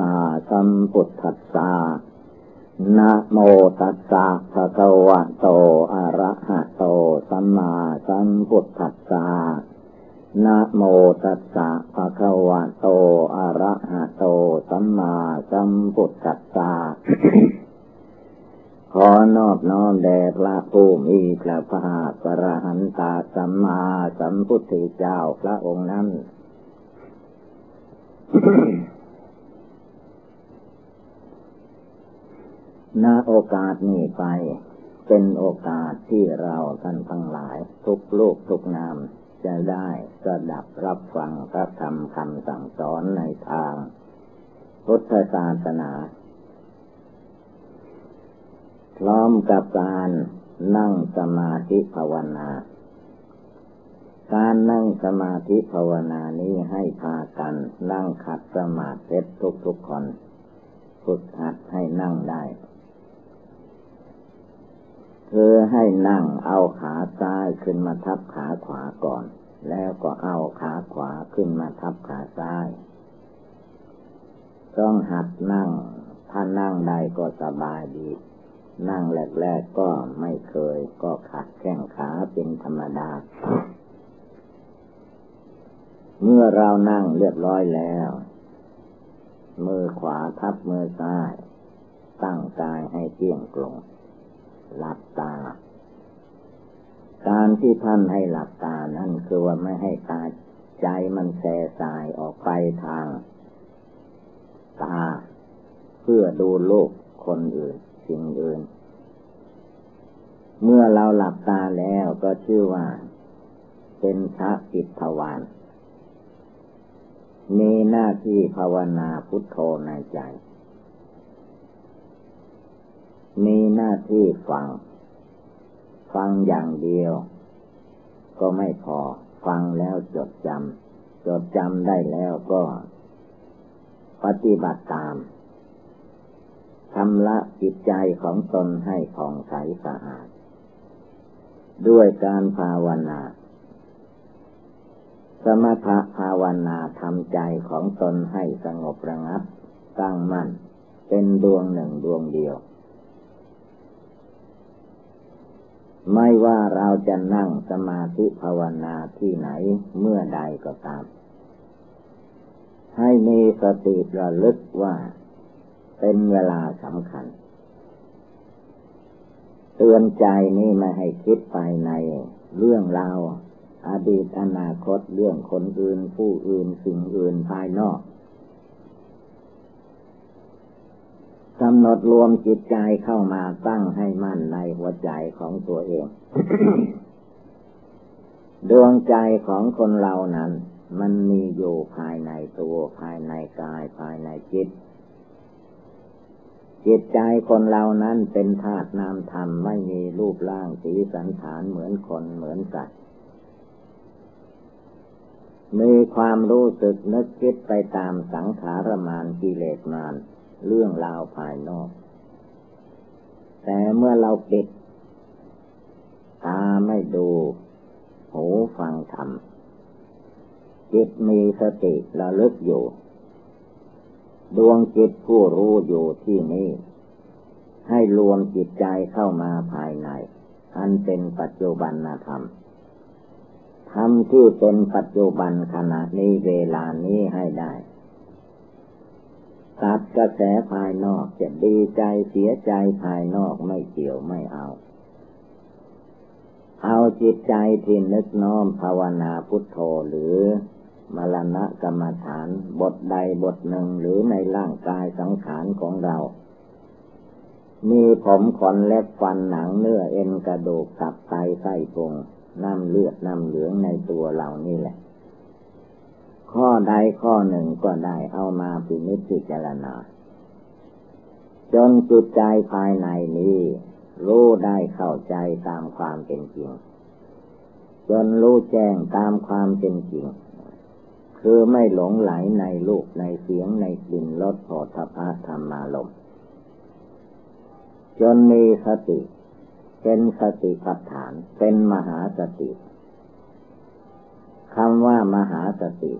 มาสัมพุทธัสสะนะโมตัสสะภะคะวะโต อะระหะโต สัมมาสัมพุทธัสสะนะโมตัสสะภะคะวะโต อะระหะโต สัมมาสัมพุทธัสสะขอนอบน้อมแด่พระผู้มีพระภาคกระหันตาสัมมาสัมพุทธเจ้าพระองค์นั้น ณโอกาสนี้ไป เป็นโอกาสที่เราท่านทั้งหลาย ทุกโลกทุกนาม จะได้สดับรับฟังพระธรรมคำสั่งสอนในทาง พุทธศาสนา พร้อมกับการนั่งสมาธิภาวนา การนั่งสมาธิภาวนานี้ให้พากันนั่งขัดสมาธิทุกทุกคน ฝึกหัดให้นั่งได้ คือให้นั่งเอาขาซ้ายขึ้นมาทับขาขวาก่อน แล้วก็เอาขาขวาขึ้นมาทับขาซ้าย ต้องหัดนั่ง ถ้านั่งได้ก็สบายดี นั่งแรกๆก็ไม่เคย ก็ขัดแข้งขาเป็นธรรมดา เมื่อเรานั่งเรียบร้อยแล้ว มือขวาทับมือซ้าย ตั้งกายให้เที่ยงตรง หลับตา การที่ท่านให้หลับตานั่นคือว่าไม่ให้ตาใจมันแสสายออกไปทาง ตา เพื่อดูโลกคนอื่น สิ่งอื่น เมื่อเราหลับตาแล้วก็ชื่อว่า เป็นพระจิตทวารมีหน้าที่ภาวนาพุทโธในใจ มีหน้าที่ฟัง ฟังอย่างเดียว ก็ไม่พอ ฟังแล้วจดจำจดจำได้แล้วก็ ปฏิบัติตามทำละจิตใจของตนให้ผ่องใสสะอาด ด้วยการภาวนา สมถภาวนาทำใจของตนให้สงบระงับ ตั้งมั่น เป็นดวงหนึ่งดวงเดียว ไม่ว่าเราจะนั่งสมาธิภาวนาที่ไหนเมื่อใดก็ตาม ให้มีสติระลึกว่าเป็นเวลาสำคัญ เตือนใจนี่ไม่ให้คิดไปในเรื่องราวอดีตอนาคตเรื่องคนอื่นผู้อื่นสิ่งอื่นภายนอก กำหนดรวมจิตใจเข้ามาตั้งให้มั่นในหัวใจของตัวเอง ดวงใจของคนเรานั้น มันมีอยู่ภายในตัวภายในกายภายในจิต จิตใจคนเรานั้นเป็นธาตุนามธรรมไม่มีรูปร่างสีสันฐานเหมือนคนเหมือนสัตว์มีความรู้สึกนึกคิดไปตามสังขารมานกิเลสมาน เรื่องราวภายนอก แต่เมื่อเราปิด ตาไม่ดู หูฟังธรรม จิตมีสติระลึกอยู่ ดวงจิตผู้รู้อยู่ที่นี่ ให้รวมจิตใจเข้ามาภายใน อันเป็นปัจจุบันธรรมทำที่เป็นปัจจุบันขณะนี้เวลานี้ให้ได้ ตัดกระแสภายนอกจะดีใจเสียใจภายนอกไม่เกี่ยวไม่เอา เอาจิตใจที่นึกน้อมภาวนาพุทโธหรือมรณะกรรมฐานบทใดบทหนึ่งหรือในร่างกายสังขารของเรา มีผมขนเล็บฟันหนังเนื้อเอ็นกระดูกตับไตไส้พุงน้ำเลือดน้ำเหลืองในตัวเรานี่แหละ ข้อใดข้อหนึ่งก็ได้เอามาพินิจพิจารณา จนจิตใจภายในนี้ รู้ได้เข้าใจตามความเป็นจริง จนรู้แจ้งตามความเป็นจริง คือไม่หลงไหลในลูกในเสียงในกลิ่นรสโผฏฐะธรรมารมจนมีสติ เป็นสติปัฏฐาน เป็นมหาสติคำว่ามหาสติ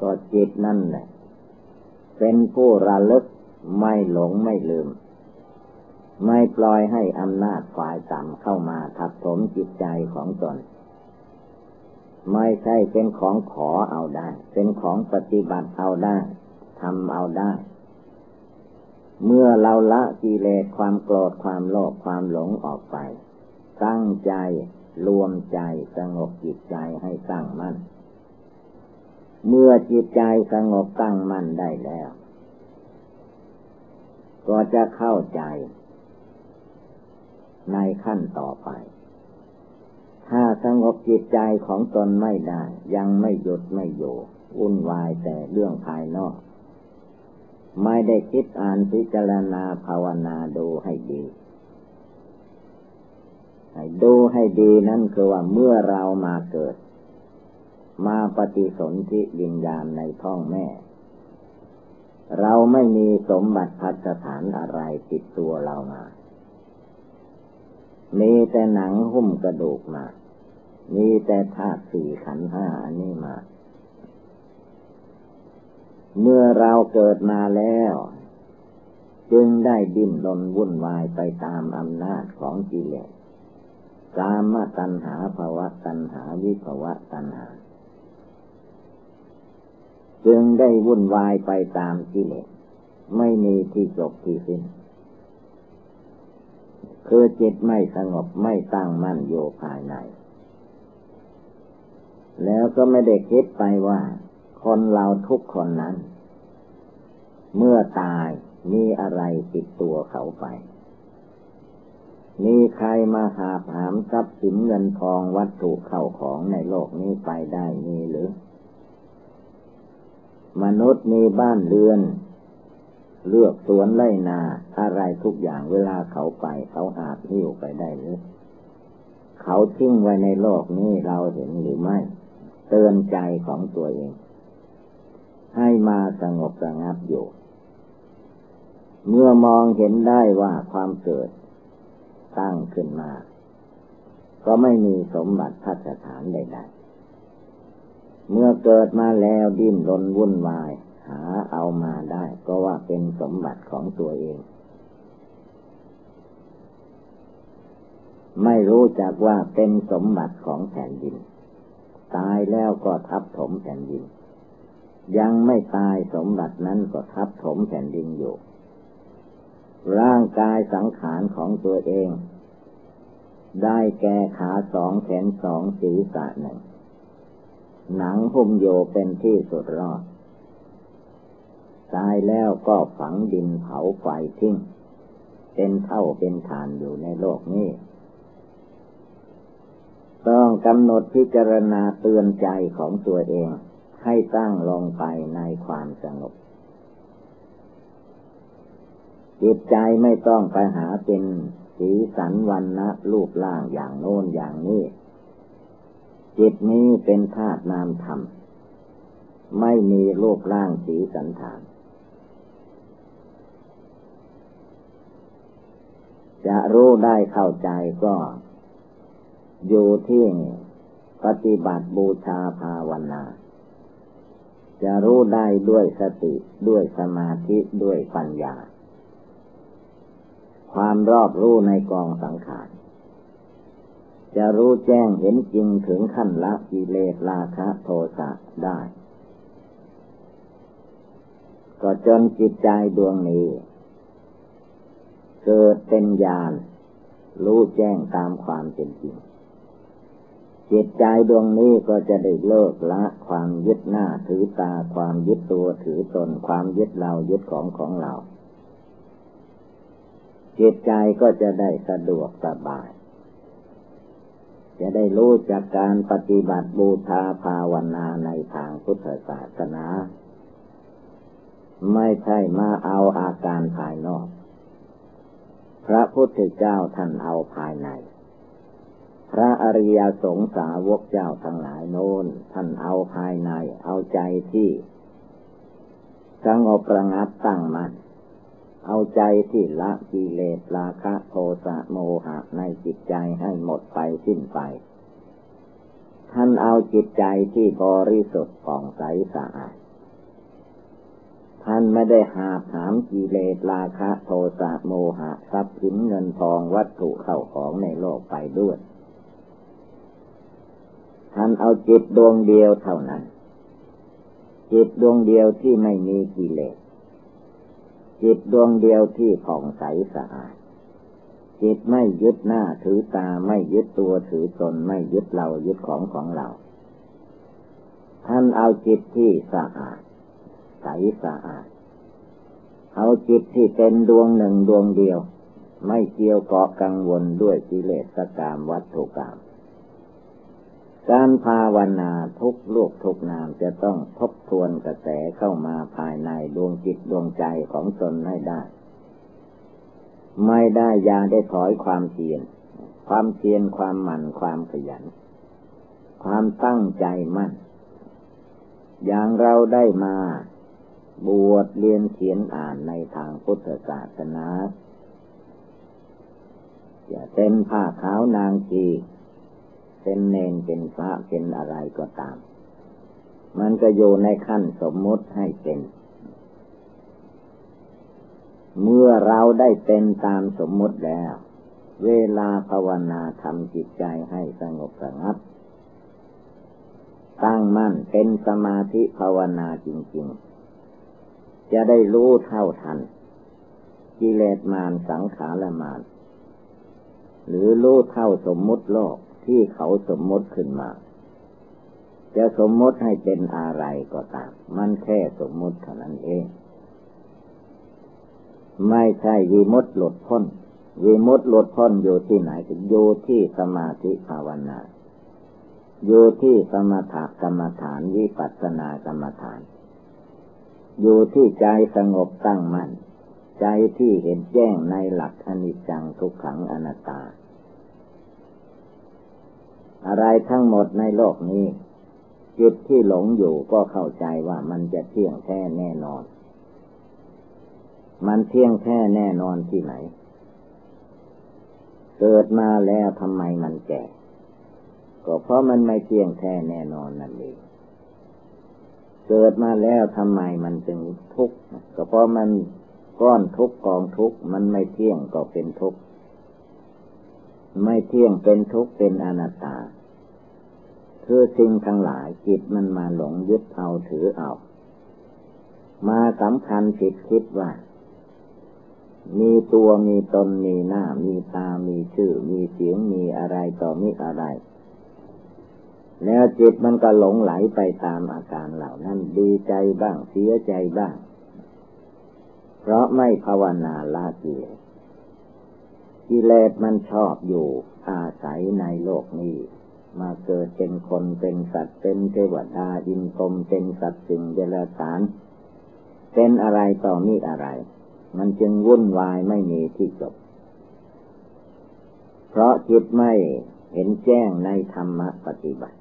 ก็จิตนั่นแหละ เป็นผู้ระลึกไม่หลงไม่ลืม ไม่ปล่อยให้อำนาจฝ่ายต่ำเข้ามาทับถมจิตใจของตน ไม่ใช่เป็นของขอเอาได้ เป็นของปฏิบัติเอาได้ทำเอาได้ เมื่อเราละกิเลสความโกรธความโลภความหลงออกไป ตั้งใจรวมใจสงบจิตใจให้ตั้งมั่น เมื่อจิตใจสงบตั้งมั่นได้แล้ว ก็จะเข้าใจ ในขั้นต่อไป ถ้าสงบจิตใจของตนไม่ได้ ยังไม่หยุดไม่อยู่วุ่นวายแต่เรื่องภายนอก ไม่ได้คิดอ่านพิจารณาภาวนาดูให้ดีดูให้ดีนั่นคือว่าเมื่อเรามาเกิด มาปฏิสนธิวิญญาณในท้องแม่ เราไม่มีสมบัติพัฒฐานอะไรติดตัวเรามา มีแต่หนังหุ้มกระดูกมา มีแต่ธาตุสี่ขันห้าอันนี้มา เมื่อเราเกิดมาแล้ว จึงได้ดิ้นรนวุ่นวายไปตามอำนาจของกิเลสกามตัณหาภาวะตัณหาวิภาวะตัณหา จึงได้วุ่นวายไปตามกิเลสไม่มีที่จบที่สิ้น คือจิตไม่สงบไม่ตั้งมั่นโยภายใน แล้วก็ไม่ได้คิดไปว่า คนเราทุกคนนั้น เมื่อตายมีอะไรติดตัวเขาไป มีใครมาหาถามทรัพย์สินเงินทองวัตถุเข้าของในโลกนี้ไปได้มีหรือ มนุษย์มีบ้านเรือน เลือกสวนไร่นาอะไรทุกอย่างเวลาเขาไป เขาหาหิ้วไปได้หรือเขาทิ้งไว้ในโลกนี้เราเห็นหรือไม่ เตือนใจของตัวเอง ให้มาสงบสงับอยู่ เมื่อมองเห็นได้ว่าความเกิด ตั้งขึ้นมา ก็ไม่มีสมบัติพัฒฐานใดๆ เมื่อเกิดมาแล้วดิ้นรนวุ่นวาย หาเอามาได้ก็ว่าเป็นสมบัติของตัวเอง ไม่รู้จักว่าเป็นสมบัติของแผ่นดิน ตายแล้วก็ทับถมแผ่นดิน ยังไม่ตายสมบัตินั้นก็ทับถมแผ่นดินอยู่ ร่างกายสังขารของตัวเอง ได้แก่ขาสองแขนสองศีรษะหนึ่ง หนังหุ้มโยเป็นที่สุดรอด ตายแล้วก็ฝังดินเผาไฟทิ้ง เป็นเท่าเป็นฐานอยู่ในโลกนี้ ต้องกำหนดพิจารณาเตือนใจของตัวเอง ให้ตั้งลงไปในความสงบจิตใจไม่ต้องไปหาเป็นสีสันวันนะรูปร่างอย่างโน้นอย่างนี้ จิตนี้เป็นธาตุนามธรรม ไม่มีรูปร่างสีสันฐาน จะรู้ได้เข้าใจก็ อยู่ที่ปฏิบัติบูชาภาวนา จะรู้ได้ด้วยสติด้วยสมาธิด้วยปัญญา ความรอบรู้ในกองสังขาร จะรู้แจ้งเห็นจริงถึงขั้นละกิเลสราคะโทสะได้ ก็จนจิตใจดวงนี้ เกิดเป็นญาณรู้แจ้งตามความเป็นจริง จิตใจดวงนี้ก็จะได้เลิกละความยึดหน้าถือตาความยึดตัวถือตนความยึดเรายึดของของเรา จิตใจก็จะได้สะดวกสบาย จะได้รู้จากการปฏิบัติบูชาภาวนาในทางพุทธศาสนา ไม่ใช่มาเอาอาการภายนอก พระพุทธเจ้าท่านเอาภายใน พระอริยสงสาวกเจ้าทั้งหลายโน้นท่านเอาภายในเอาใจที่สงบระงับตั้งมัน่น เอาใจที่ละกิเลสราคะโทสะโมหะในจิตใจให้หมดไปสิ้นไป ท่านเอาจิตใจที่บริสุทธิ์ผ่องใสสะอาด ท่านไม่ได้หาถามกิเลสราคะโทสะโมหะทรัพย์สินเงินทองวัตถุเข้าของในโลกไปด้วย ท่านเอาจิตดวงเดียวเท่านั้น จิตดวงเดียวที่ไม่มีกิเลส จิตดวงเดียวที่ผ่องใสสะอาด จิตไม่ยึดหน้าถือตาไม่ยึดตัวถือตนไม่ยึดเรายึดของของเรา ท่านเอาจิตที่สะอาด ใสสะอาด เอาจิตที่เป็นดวงหนึ่งดวงเดียว ไม่เกี่ยวเกาะกังวลด้วยกิเลสกามวัตถุกรรม การภาวนาทุกลูกทุกนามจะต้องทบทวนกระแสเข้ามาภายในดวงจิตดวงใจของตนให้ได้ ไม่ได้ยาได้ถอยความเพียรความเพียรความหมั่นความขยัน ความตั้งใจมั่น อย่างเราได้มาบวชเรียนเขียนอ่านในทางพุทธศาสนา จะเป็นผ้าขาวนางจี เป็นเนนเป็นพระเป็นอะไรก็ตาม มันก็อยู่ในขั้นสมมติให้เป็น เมื่อเราได้เป็นตามสมมุติแล้ว เวลาภาวนาทำจิตใจให้สงบสงับ ตั้งมั่นเป็นสมาธิภาวนาจริง ๆ จะได้รู้เท่าทันกิเลสมารสังขารมารหรือรู้เท่าสมมุติโลก ที่เขาสมมติขึ้นมา จะสมมติให้เป็นอะไรก็ตาม มันแค่สมมติเท่านั้นเอง ไม่ใช่วีมุตหลุดพ้นวีมุตหลุดพ้นอยู่ที่ไหนอยู่ที่สมาธิภาวนาอยู่ที่สมถกรรมฐานวิปัสสนากรรมฐาน อยู่ที่ใจสงบตั้งมัน่น ใจที่เห็นแจ้งในหลักอนิจจังทุกขังอนัตตา อะไรทั้งหมดในโลกนี้ จิตที่หลงอยู่ก็เข้าใจว่ามันจะเที่ยงแท้แน่นอน มันเที่ยงแท้แน่นอนที่ไหน เกิดมาแล้วทำไมมันแก่ ก็เพราะมันไม่เที่ยงแท้แน่นอนนั่นเองเกิดมาแล้วทำไมมันจึงทุกข์ก็เพราะมันก้อนทุกกองทุกมันไม่เที่ยงก็เป็นทุกข์ ไม่เที่ยงเป็นทุกข์เป็นอนัตตา คือสิ่งทั้งหลายจิตมันมาหลงยึดเอาถือเอา มาสำคัญผิดคิดว่า มีตัวมีตนมีหน้า มีตา มีชื่อ มีเสียง มีอะไรต่อมีอะไร แล้วจิตมันก็หลงไหลไปตามอาการเหล่านั้นดีใจบ้างเสียใจบ้าง เพราะไม่ภาวนาละกิเลส กิเลสมันชอบอยู่ อาศัยในโลกนี้ มาเกิดเป็นคนเป็นสัตว์เป็นเทวดาอินทรมเป็นสัตว์สิ่งเดรัจฉานเป็นอะไรต่อมีอะไร มันจึงวุ่นวายไม่มีที่จบ เพราะจิตไม่เห็นแจ้งในธรรมปฏิบัติ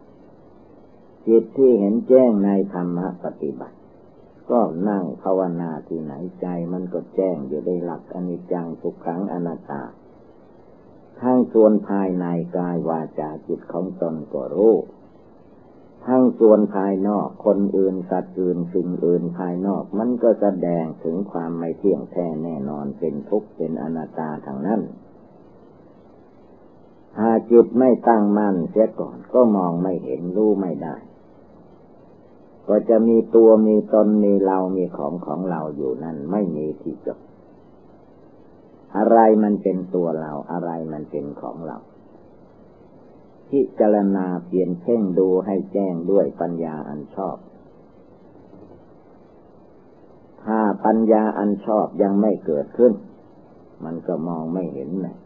จิตที่เห็นแจ้งในธรรมปฏิบัติ ก็นั่งภาวนาที่ไหนใจมันก็แจ้งอยู่ในหลักอนิจจังทุกขังอนัตตา ทั้งส่วนภายในกายวาจาจิตของตนก็รู้ ทั้งส่วนภายนอกคนอื่นสัตว์อื่นสิ่งอื่นภายนอก มันก็แสดงถึงความไม่เที่ยงแท้แน่นอนเป็นทุกข์เป็นอนัตตาทางนั้นหาจิตไม่ตั้งมั่นเสียก่อนก็มองไม่เห็นรู้ไม่ได้ ก็จะมีตัวมีตนมีเรามีของของเราอยู่นั่นไม่มีที่จบ อะไรมันเป็นตัวเรา อะไรมันเป็นของเรา พิจารณาเปลี่ยนเพ่งดูให้แจ้งด้วยปัญญาอันชอบ ถ้าปัญญาอันชอบยังไม่เกิดขึ้น มันก็มองไม่เห็นเลย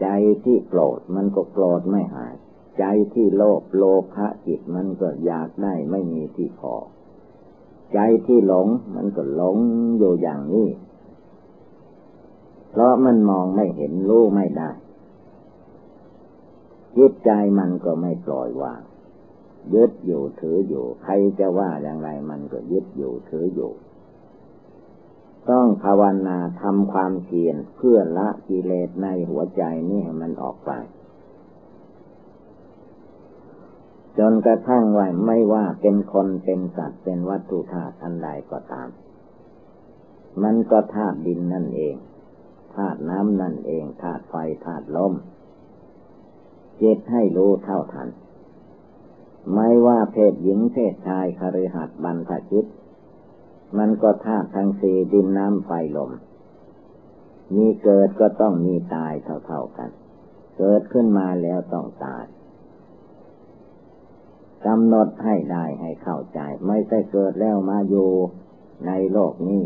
ใจที่โกรธมันก็โกรธไม่หาย ใจที่โลภโลภะจิตมันก็อยากได้ไม่มีที่พอ ใจที่หลงมันก็หลงอยู่อย่างนี้ เพราะมันมองไม่เห็นรู้ไม่ได้ยึดใจมันก็ไม่ปล่อยวางยึดอยู่ถืออยู่ ใครจะว่าอย่างไรมันก็ยึดอยู่ถืออยู่ ต้องภาวนาทำความเพียรเพื่อละกิเลสในหัวใจนี่ให้มันออกไป จนกระทั่งว่าไม่ว่าเป็นคนเป็นสัตว์เป็นวัตถุธาตุอันใดก็ตาม มันก็ธาตุดินนั่นเอง ธาตุน้ำนั่นเองธาตุไฟธาตุลมจิตให้รู้เท่าทัน ไม่ว่าเพศหญิงเพศชายคฤหัสถ์บรรพชิต มันก็ธาตุทั้งสี่ดินน้ำไฟลม มีเกิดก็ต้องมีตายเท่าๆกัน เกิดขึ้นมาแล้วต้องตายกำหนดให้ได้ให้เข้าใจ ไม่ใช่เกิดแล้วมาอยู่ในโลกนี้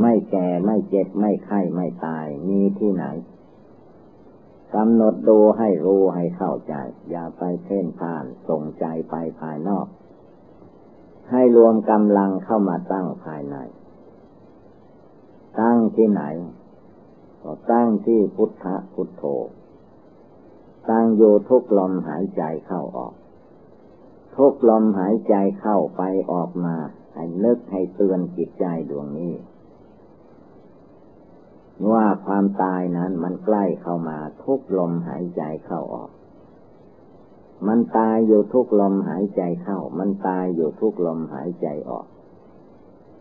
ไม่แก่ไม่เจ็บไม่ไข้ไม่ตาย มีที่ไหนกำหนดดูให้รู้ให้เข้าใจ อย่าไปเพ่นพ่านส่งใจไปภายนอก ให้รวมกำลังเข้ามาตั้งภายใน ตั้งที่ไหน ก็ตั้งที่พุทธพุทโธตั้งอยู่ทุกลมหายใจเข้าออก ทุกลมหายใจเข้าไปออกมา ให้นึกให้เตือนจิตใจดวงนี้ ว่าความตายนั้นมันใกล้เข้ามาทุกลมหายใจเข้าออก มันตายอยู่ทุกลมหายใจเข้า มันตายอยู่ทุกลมหายใจออก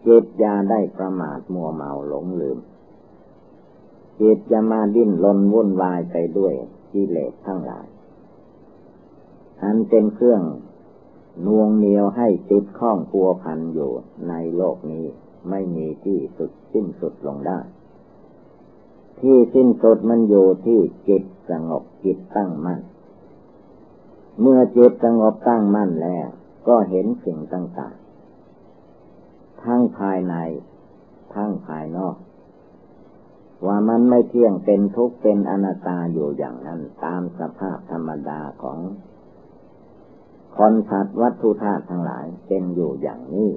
เจิตยาได้ประมาทมัวเมาหลงลืมจิตจะมาดิ้นรนวุ่นวายไปด้วยกิเลสทั้งหลาย อันเป็นเครื่องนวงเหนียวให้จิตข้องพัวพันอยู่ในโลกนี้ไม่มีที่สุดสิ้นสุดลงได้ ที่สิ้นสุดมันอยู่ที่จิตสงบจิตตั้งมั่น เมื่อจิตสงบตั้งมั่นแล้ว ก็เห็นสิ่งต่างๆ ทั้งภายใน ทั้งภายนอก ว่ามันไม่เที่ยงเป็นทุกข์เป็นอนัตตาอยู่อย่างนั้น ตามสภาพธรรมดาของคนสัตว์วัตถุธาตุทั้งหลายเป็นอยู่อย่างนี้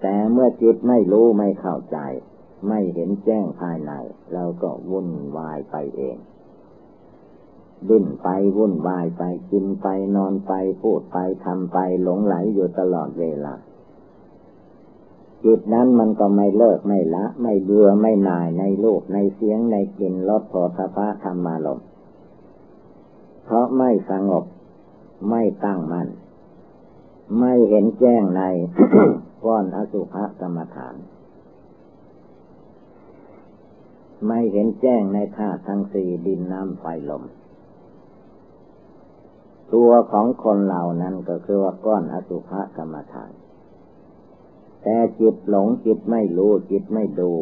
แต่เมื่อจิตไม่รู้ไม่เข้าใจ ไม่เห็นแจ้งภายในเราก็วุ่นวายไปเองดิ้นไปวุ่นวายไปกินไปนอนไปพูดไปทำไปหลงไหลอยู่ตลอดเวลาจิตนั้นมันก็ไม่เลิกไม่ละ ไม่เบื่อไม่นายในรูปในเสียงในกลิ่นรสโผฏฐะธรรมารมเพราะไม่สงบไม่ตั้งมัน่นไม่เห็นแจ้งในก้อนอสุภกรรมฐาน ไม่เห็นแจ้งในธาตุทั้งสี่ดินน้ำไฟลม ตัวของคนเหล่านั้นก็คือว่าก้อนอสุภกรรมฐาน แต่จิตหลงจิตไม่รู้จิตไม่ดู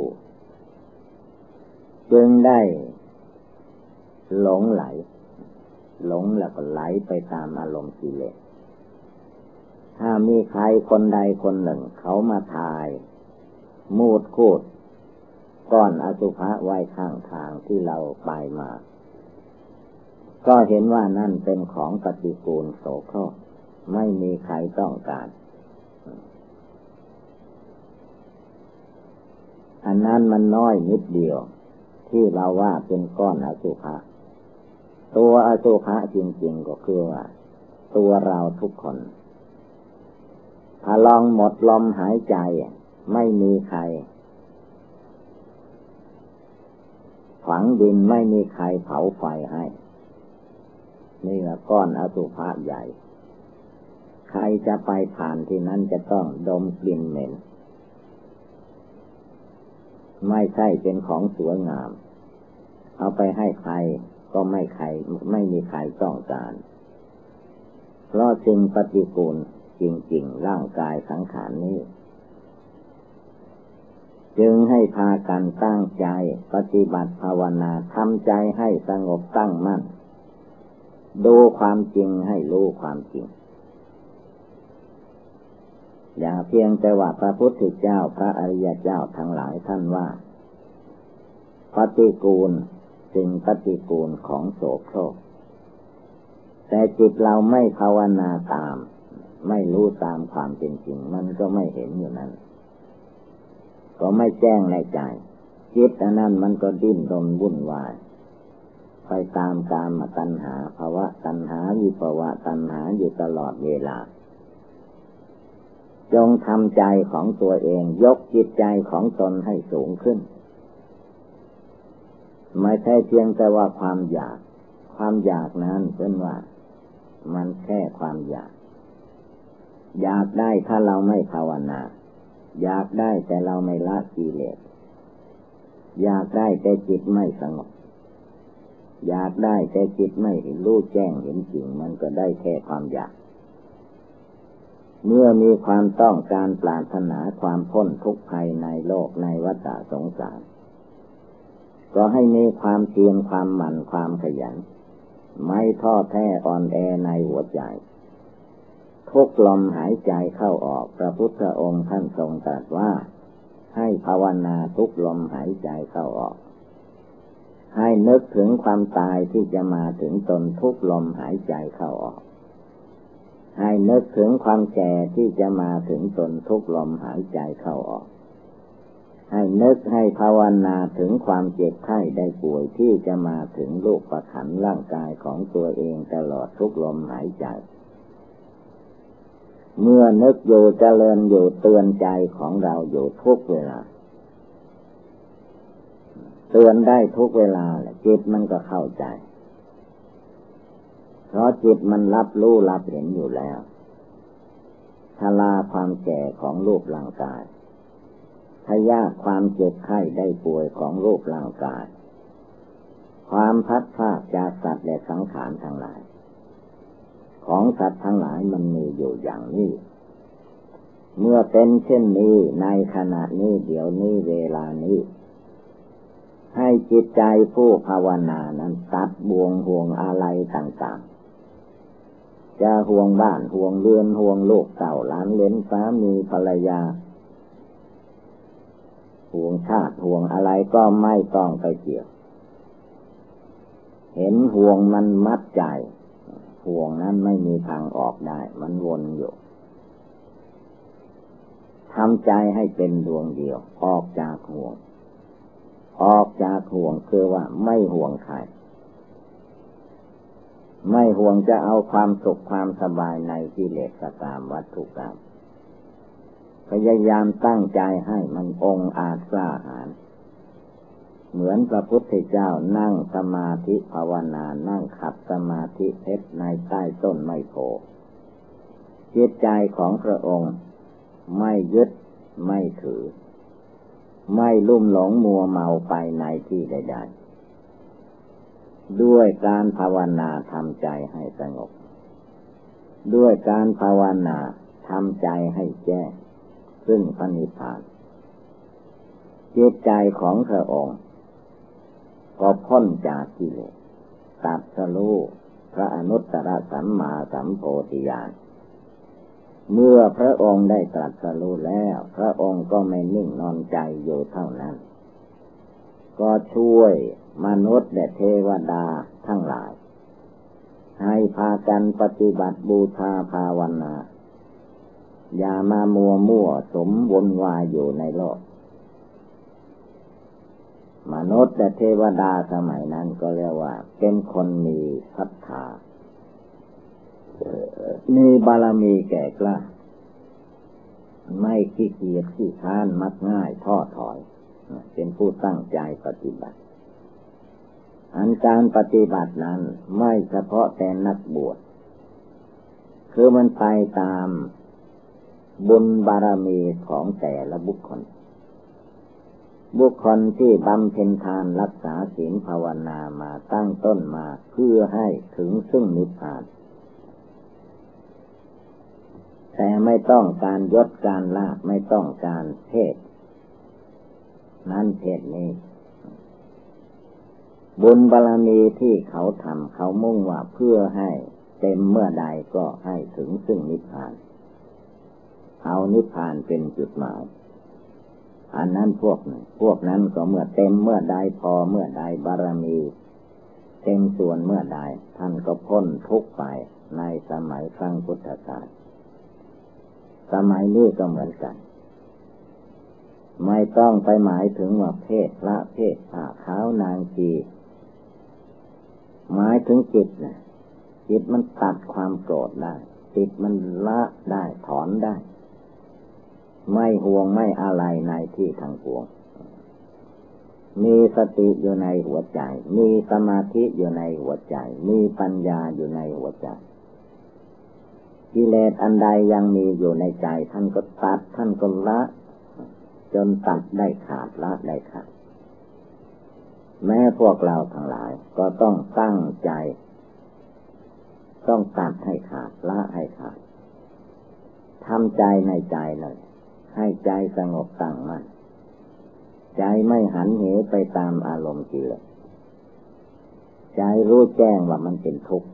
จึงได้ หลงไหล หลงแล้วก็ไหลไปตามอารมณ์กิเลสถ้ามีใครคนใดคนหนึ่ง เขามาทาย มูดคูด ก้อนอสุภะไว้ข้างทางที่เราไปมา ก็เห็นว่านั่นเป็นของปฏิกูลโสโครกไม่มีใครต้องการ อันนั้นมันน้อยนิดเดียว ที่เราว่าเป็นก้อนอสุภะตัวอสุภะจริงๆก็คือว่า ตัวเราทุกคน ถ้าลองหมดลมหายใจ ไม่มีใคร ฝังดินไม่มีใครเผาไฟให้ นี่ละก้อนอสุภะใหญ่ ใครจะไปผ่านที่นั้นจะต้องดมกลิ่นเหม็น ไม่ใช่เป็นของสวยงาม เอาไปให้ใครก็ไม่ใครไม่มีใครต้องการ เพราะสิ่งปฏิกูลจริง ๆ ร่างกายสังขารนี้ จึงให้พากันตั้งใจ ปฏิบัติภาวนาทำใจให้สงบตั้งมั่น ดูความจริงให้รู้ความจริง อย่าเพียงแต่ว่าพระพุทธเจ้าพระอริยเจ้าทั้งหลายท่านว่า ปฏิกูลสิ่งปฏิกูลของโสโครกแต่จิตเราไม่ภาวนาตาม ไม่รู้ตามความเป็นจริง มันก็ไม่เห็นอยู่นั้น ก็ไม่แจ้งในใจจิตอันนั้นมันก็ดิ้นรนวุ่นวายไปตามกามตัณหาภาวะตัณหาวิภาวะตัณหาอยู่ตลอดเวลา จงทำใจของตัวเองยกจิตใจของตนให้สูงขึ้น ไม่ใช่เพียงแต่ว่าความอยากคความอยากนั้นเป็นว่า มันแค่ความอยาก อยากได้ถ้าเราไม่ภาวนา อยากได้แต่เราไม่ละกิเลสอยากได้แต่จิตไม่สงบ อยากได้แต่จิตไม่เห็นรู้แจ้งเห็นจริงมันก็ได้แค่ความอยาก เมื่อมีความต้องการปรารถนาความพ้นทุกข์ภายในโลกในวัฏสงสาร ก็ให้มีความเพียรความหมั่นความขยัน ไม่ท้อแท้อ่อนแอในหัวใจ ทุกลมหายใจเข้าออก พระพุทธองค์ท่านทรงตรัสว่า ให้ภาวนาทุกลมหายใจเข้าออก ให้นึกถึงความตายที่จะมาถึงตนทุกลมหายใจเข้าออก ให้นึกถึงความแก่ที่จะมาถึงตนทุกลมหายใจเข้าออก ให้นึกให้ภาวนาถึงความเจ็บไข้ได้ป่วยที่จะมาถึงลูกประขันร่างกายของตัวเองตลอดทุกลมหายใจ เมื่อนึกอยู่เจริญอยู่เตือนใจของเราอยู่ทุกเวลา เตือนได้ทุกเวลาจิตมันก็เข้าใจ เพราะจิตมันรับรู้รับเห็นอยู่แล้วชลาความแก่ของรูปร่างกายพยาความเจ็บไข้ได้ป่วยของรูปร่างกาย ความพัดพลาดจากสัตว์และสังขารทั้งหลาย ของสัตว์ทั้งหลายมันมีอยู่อย่างนี้ เมื่อเป็นเช่นนี้ในขณะนี้เดี๋ยวนี้เวลานี้ ให้จิตใจผู้ภาวนานั้นตัดบ่วงห่วงอะไรต่างๆ จะห่วงบ้านห่วงเรือนห่วงลูกเต่าล้านเลนสามีภรรยาห่วงชาติห่วงอะไรก็ไม่ต้องไปเกี่ยว เห็นห่วงมันมัดใจ ห่วงนั้นไม่มีทางออกได้ มันวนอยู่ทำใจให้เป็นดวงเดียว ออกจากห่วง ออกจากห่วงคือว่าไม่ห่วงใครไม่ห่วงจะเอาความสุขความสบายในกิเลสกรรมวัตถุกรรมพยายามตั้งใจให้มันองอาจกล้าหาญ เหมือนพระพุทธเจ้านั่งสมาธิภาวนานั่งขับสมาธิเพชรในใต้ต้นไมโพจิตใจของพระองค์ ไม่ยึดไม่ถือ ไม่ลุ่มหลงมัวเมาไปในที่ใด ๆ ด้วยการภาวนาทำใจให้สงบ ด้วยการภาวนาทำใจให้แจ้งซึ่งพระนิพพานจิตใจของพระองค์ ก็พ้นจากกิเลสตัดสรู้พระอนุตตรสัมมาสัมโพธิญาณเมื่อพระองค์ได้ตรัสรู้แล้ว พระองค์ก็ไม่นิ่งนอนใจอยู่เท่านั้น ก็ช่วยมนุษย์และเทวดาทั้งหลาย ให้พากันปฏิบัติบูชาภาวนา อย่ามามัวมั่วสมวนวายอยู่ในโลก มนุษย์และเทวดาสมัยนั้นก็เรียกว่า เป็นคนมีศรัทธา มีบารมีแก่กล้า ไม่ขี้เกียจขี้ค้านมักง่ายท้อถอย เป็นผู้ตั้งใจปฏิบัติ อันการปฏิบัตินั้นไม่เฉพาะแต่นักบวช คือมันไปตามบุญบารมีของแต่ละบุคคล บุคคลที่บำเพ็ญทานรักษาศีลภาวนามาตั้งต้นมาเพื่อให้ถึงซึ่งนิพพาน แต่ไม่ต้องการยศการลาบไม่ต้องการเพศ นั้นเพศนี้บุญบารรมีที่เขาทำเขามุ่งว่าเพื่อให้เต็มเมื่อใดก็ให้ถึงซึ่งนิพพาน เอานิพพานเป็นจุดหมาย อันนั้นพวกนั้นพวกนั้นก็เมื่อเต็มเมื่อใดพอเมื่อใดบารมี เต็มส่วนเมื่อใดท่านก็พ้นทุกไปในสมัยครั้งพุทธกาลสมัยนี้ก็เหมือนกัน ไม่ต้องไปหมายถึงว่าเพศพระเพศผ้าขาวนางจีหมายถึงจิตนะจิตมันตัดความโกรธได้จิตมันละได้ถอนได้ ไม่ห่วงไม่อะไรในที่ทางปวง มีสติอยู่ในหัวใจ มีสมาธิอยู่ในหัวใจ มีปัญญาอยู่ในหัวใจกิเลสอันใดยังมีอยู่ในใจ ท่านก็ตัดท่านก็ละ จนตัดได้ขาดละได้ขาดแม้พวกเราทั้งหลาย ก็ต้องตั้งใจ ต้องตัดให้ขาดละให้ขาดทำใจในใจเลย ให้ใจสงบตั้งมัน่นใจไม่หันเหไปตามอารมณ์กิเลสใจรู้แจ้งว่ามันเป็นทุกข์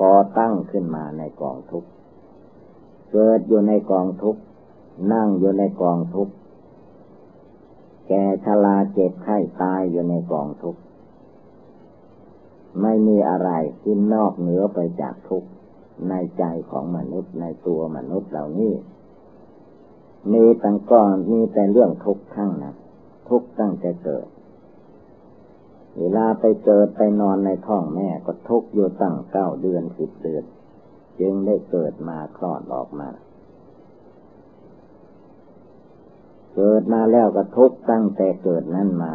ก่อตั้งขึ้นมาในกองทุกข์เกิดอยู่ในกองทุกข์นั่งอยู่ในกองทุกข์แก่ชราเจ็บไข้ตายอยู่ในกองทุกข์ไม่มีอะไรที่นอกเหนือไปจากทุกข์ในใจของมนุษย์ในตัวมนุษย์เหล่านี้ มีตั้งก้อนมีแต่เรื่องทุกข์ทั้งนั้นทุกข์ตั้งแต่เกิด เวลาไปเกิดไปนอนในท้องแม่ก็ทุกข์อยู่ตั้งเก้าเดือนสิบเดือน จึงได้เกิดมาคลอดออกมา เกิดมาแล้วก็ทุกข์ตั้งแต่เกิดนั้นมา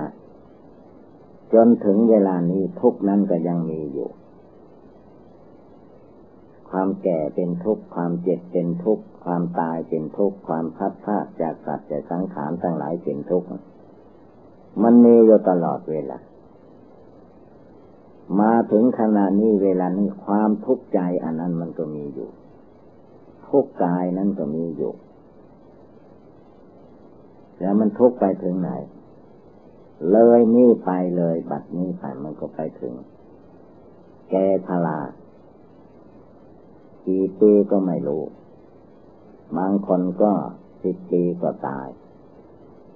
จนถึงเวลานี้ทุกข์นั้นก็ยังมีอยู่ ความแก่เป็นทุกข์ ความเจ็บเป็นทุกข์ ความตายเป็นทุกข์ ความพัดพาจากสัตว์จากสังขารทั้งหลายเป็นทุกข์ มันมีอยู่ตลอดเวลา มาถึงขณะนี้เวลานี้ความทุกข์ใจอันนั้นมันก็มีอยู่ ทุกข์กายนั้นก็มีอยู่ แล้วมันทุกข์ไปถึงไหน เลยนี่ไปเลย บัดนี้ไปมันก็ไปถึง แก่ทลา กี่ปีก็ไม่รู้ บางคนก็สิบปีก็ตาย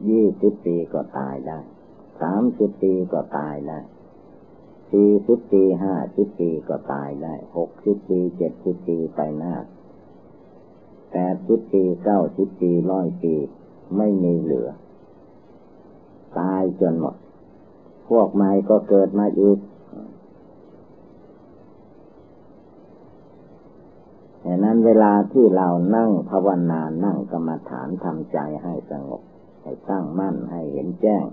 ยี่สิบปีก็ตายได้ สามสิบปีก็ตายได้สี่สิบปีห้าสิบปีก็ตายได้ หกสิบปีเจ็ดสิบปีไปหน้าแปดสิบปีเก้าสิบปีร้อยปี ไม่มีเหลือ ตายจนหมด พวกใหม่ก็เกิดมาอีก ดังนั้นเวลาที่เรานั่งภาวนา นั่งกรรมฐานทำใจให้สงบ ให้ตั้งมั่นให้เห็นแจ้ง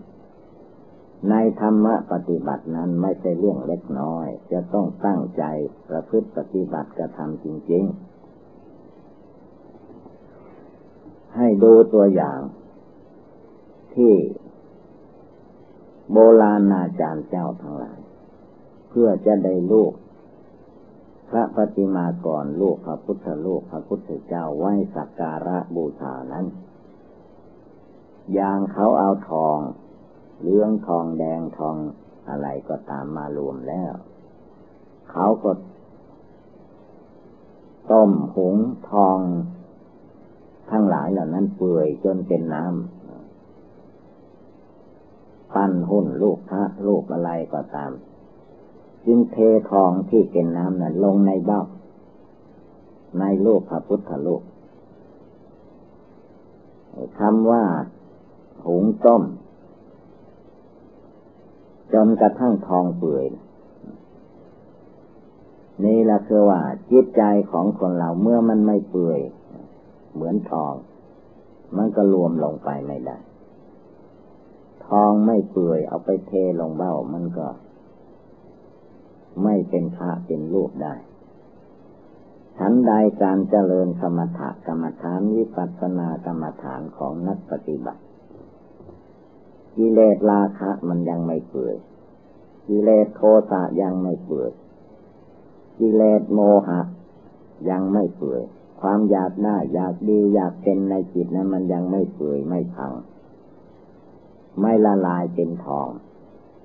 ในธรรมะปฏิบัตินั้นไม่ใช่เรื่องเล็กน้อย จะต้องตั้งใจประพฤติปฏิบัติกระทำจริง ๆ ให้ดูตัวอย่าง ที่โบราณอาจารย์เจ้าทั้งหลาย เพื่อจะได้ลูก พระปฏิมากรลูกพระพุทธลูกพระพุทธเจ้าไหว้สักการะบูชานั้น อย่างเขาเอาทองเลื้องทองแดงทองอะไรก็ตามมารวมแล้ว เขาก็ต้มหุงทองทั้งหลายเหล่านั้นเปื่อยจนเป็นน้ำปั้นหุ่นลูกพระลูกอะไรก็ตาม จึงเททองที่เป็นน้ำนั้นลงในเบ้า ในโลกพระพุทธโลกคำว่าหุงต้ม จนกระทั่งทองเปื่อยนี่แหละคือว่าจิตใจของคนเราเมื่อมันไม่เปื่อย เหมือนทอง มันก็รวมลงไปไม่ได้ ทองไม่เปื่อยเอาไปเทลงเบ้ามันก็ ไม่เป็นพระเป็นรูปได้ฉันใดการเจริญสมถกรรมฐานวิปัสสนากรรมฐานของนักปฏิบัติ กิเลสราคะมันยังไม่เปื่อยกิเลสโทสะยังไม่เปื่อยกิเลสโมหะ ยังไม่เปื่อยความอยากได้อยากดีอยากเป็นในจิตนั้นมันยังไม่เปื่อยไม่พัง ไม่ละลายเป็นทอง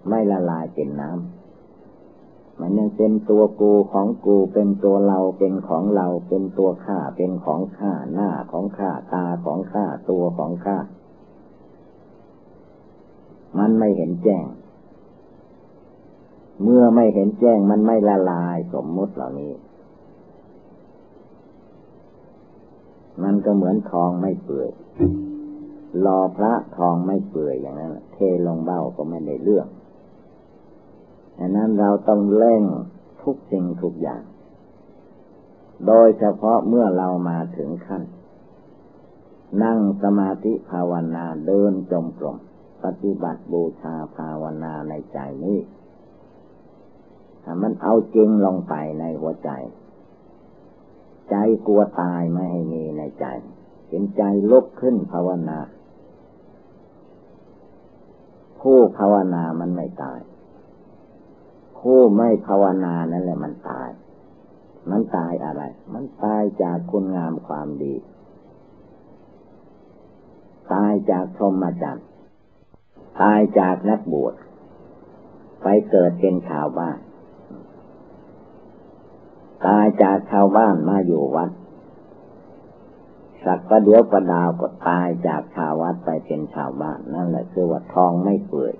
ไม่ละลายเป็นน้ำ มันยังเป็นตัวกูของกูเป็นตัวเราเป็นของเราเป็นตัวข้าเป็นของข้าหน้าของข้าตาของข้าตัวของข้ามันไม่เห็นแจ้ง เมื่อไม่เห็นแจ้งมันไม่ละลายสมมุติเหล่านี้ มันก็เหมือนทองไม่เปื่อยรอพระทองไม่เปื่อยอย่างนั้นเทลงเบ้าก็ไม่ได้เรื่อง ดังนั้นเราต้องเล่งทุกสิ่งทุกอย่าง โดยเฉพาะเมื่อเรามาถึงขั้น นั่งสมาธิภาวนาเดินจงกรมปฏิบัติบูชาภาวนาในใจนี้ถ้ามันเอาจริงลงไปในหัวใจ ใจกลัวตายไม่ให้มีในใจเป็นใจลุกขึ้นภาวนา ผู้ภาวนามันไม่ตาย ผู้ไม่ภาวนานั่นแหละมันตาย มันตายอะไร มันตายจากคุณงามความดี ตายจากพรหมจรรย์ ตายจากนักบวช ไปเกิดเป็นชาวบ้าน ตายจากชาวบ้านมาอยู่วัด สักประเดียวประดาวก็ตายจากชาววัดไปเป็นชาวบ้าน นั่นแหละคือว่าทองไม่เปื่อย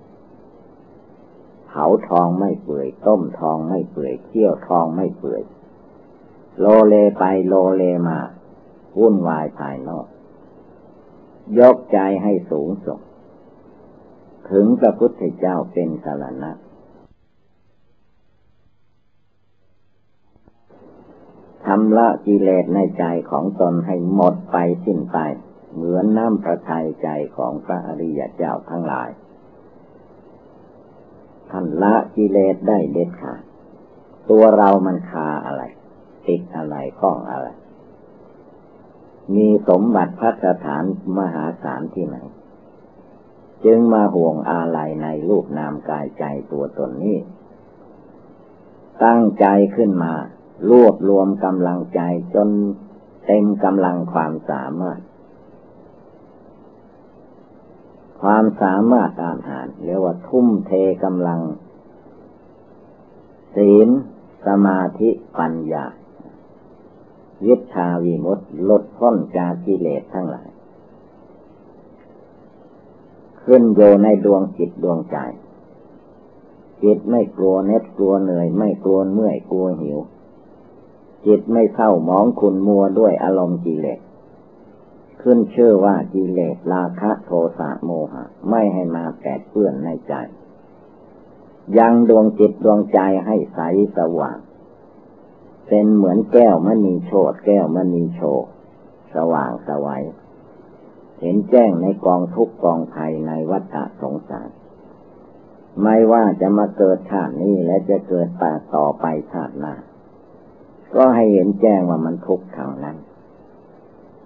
าทองไม่เปื่อย ต้มทองไม่เปื่อยเคี่ยวทองไม่เปื่อย โลเลไปโลเลมาวุ่นวายภายนอก ยกใจให้สูงส่ง ถึงพระพุทธเจ้าเป็นสารณะ ทำละกิเลสในใจของตนให้หมดไปสิ้นไป เหมือนน้ำพระทัยใจของพระอริยเจ้าทั้งหลาย ท่านละกิเลสได้เด็ดขาดตัวเรามันคาอะไร ติดอะไรข้องอะไร มีสมบัติพัฒฐานมหาศาลที่ไหน จึงมาห่วงอาลัยในรูปนามกายใจตัวตนนี้ ตั้งใจขึ้นมารวบรวมกำลังใจจนเต็มกำลังความสามารถ ความสามารถอาหารเรียกว่าทุ่มเทกำลัง ศีล สมาธิปัญญาวิชาวิมุตติลดพ้นจากกิเลสทั้งหลาย ขึ้นโยในดวงจิตดวงใจจิตไม่กลัวเน็ดกลัวเหนื่อย ไม่กลัวเมื่อยกลัวหิว จิตไม่เศร้ามองคุณมัวด้วยอารมณ์กิเลส ขึ้นเชื่อว่ากิเลสราคะโทสะโมหะ ไม่ให้มาแปดเปื้อนในใจ ยังดวงจิตดวงใจให้ใสสว่าง เป็นเหมือนแก้วมณีโชดแก้วมณีโชสว่างสวัยเห็นแจ้งในกองทุกกองภัยในวัฏสงสารไม่ว่าจะมาเกิดชาตินี้และจะเกิดตาต่อไปชาติหน้าก็ให้เห็นแจ้งว่ามันทุกข์ทางนั้น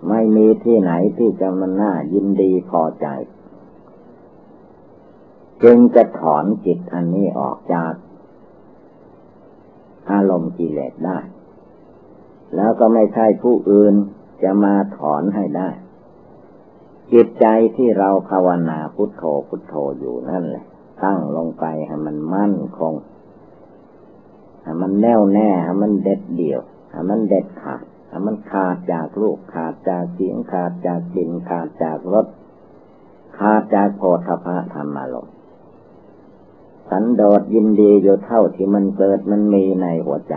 ไม่มีที่ไหนที่จะมันน่ายินดีพอใจ จึงจะถอนจิตอันนี้ออกจากอารมณ์กิเลสได้ แล้วก็ไม่ใช่ผู้อื่นจะมาถอนให้ได้ จิตใจที่เราภาวนาพุทโธพุทโธอยู่นั่นแหละ ตั้งลงไปให้มันมั่นคงให้มันแน่วแน่ให้มันเด็ดเดี่ยวให้มันเด็ดขาด มันขาดจากลูกขาดจากเสียงขาดจากกลิ่นขาดจากรสขาดจากโพธพะธรรมารมสันโดษยินดีอยู่เท่าที่มันเกิดมันมีในหัวใจ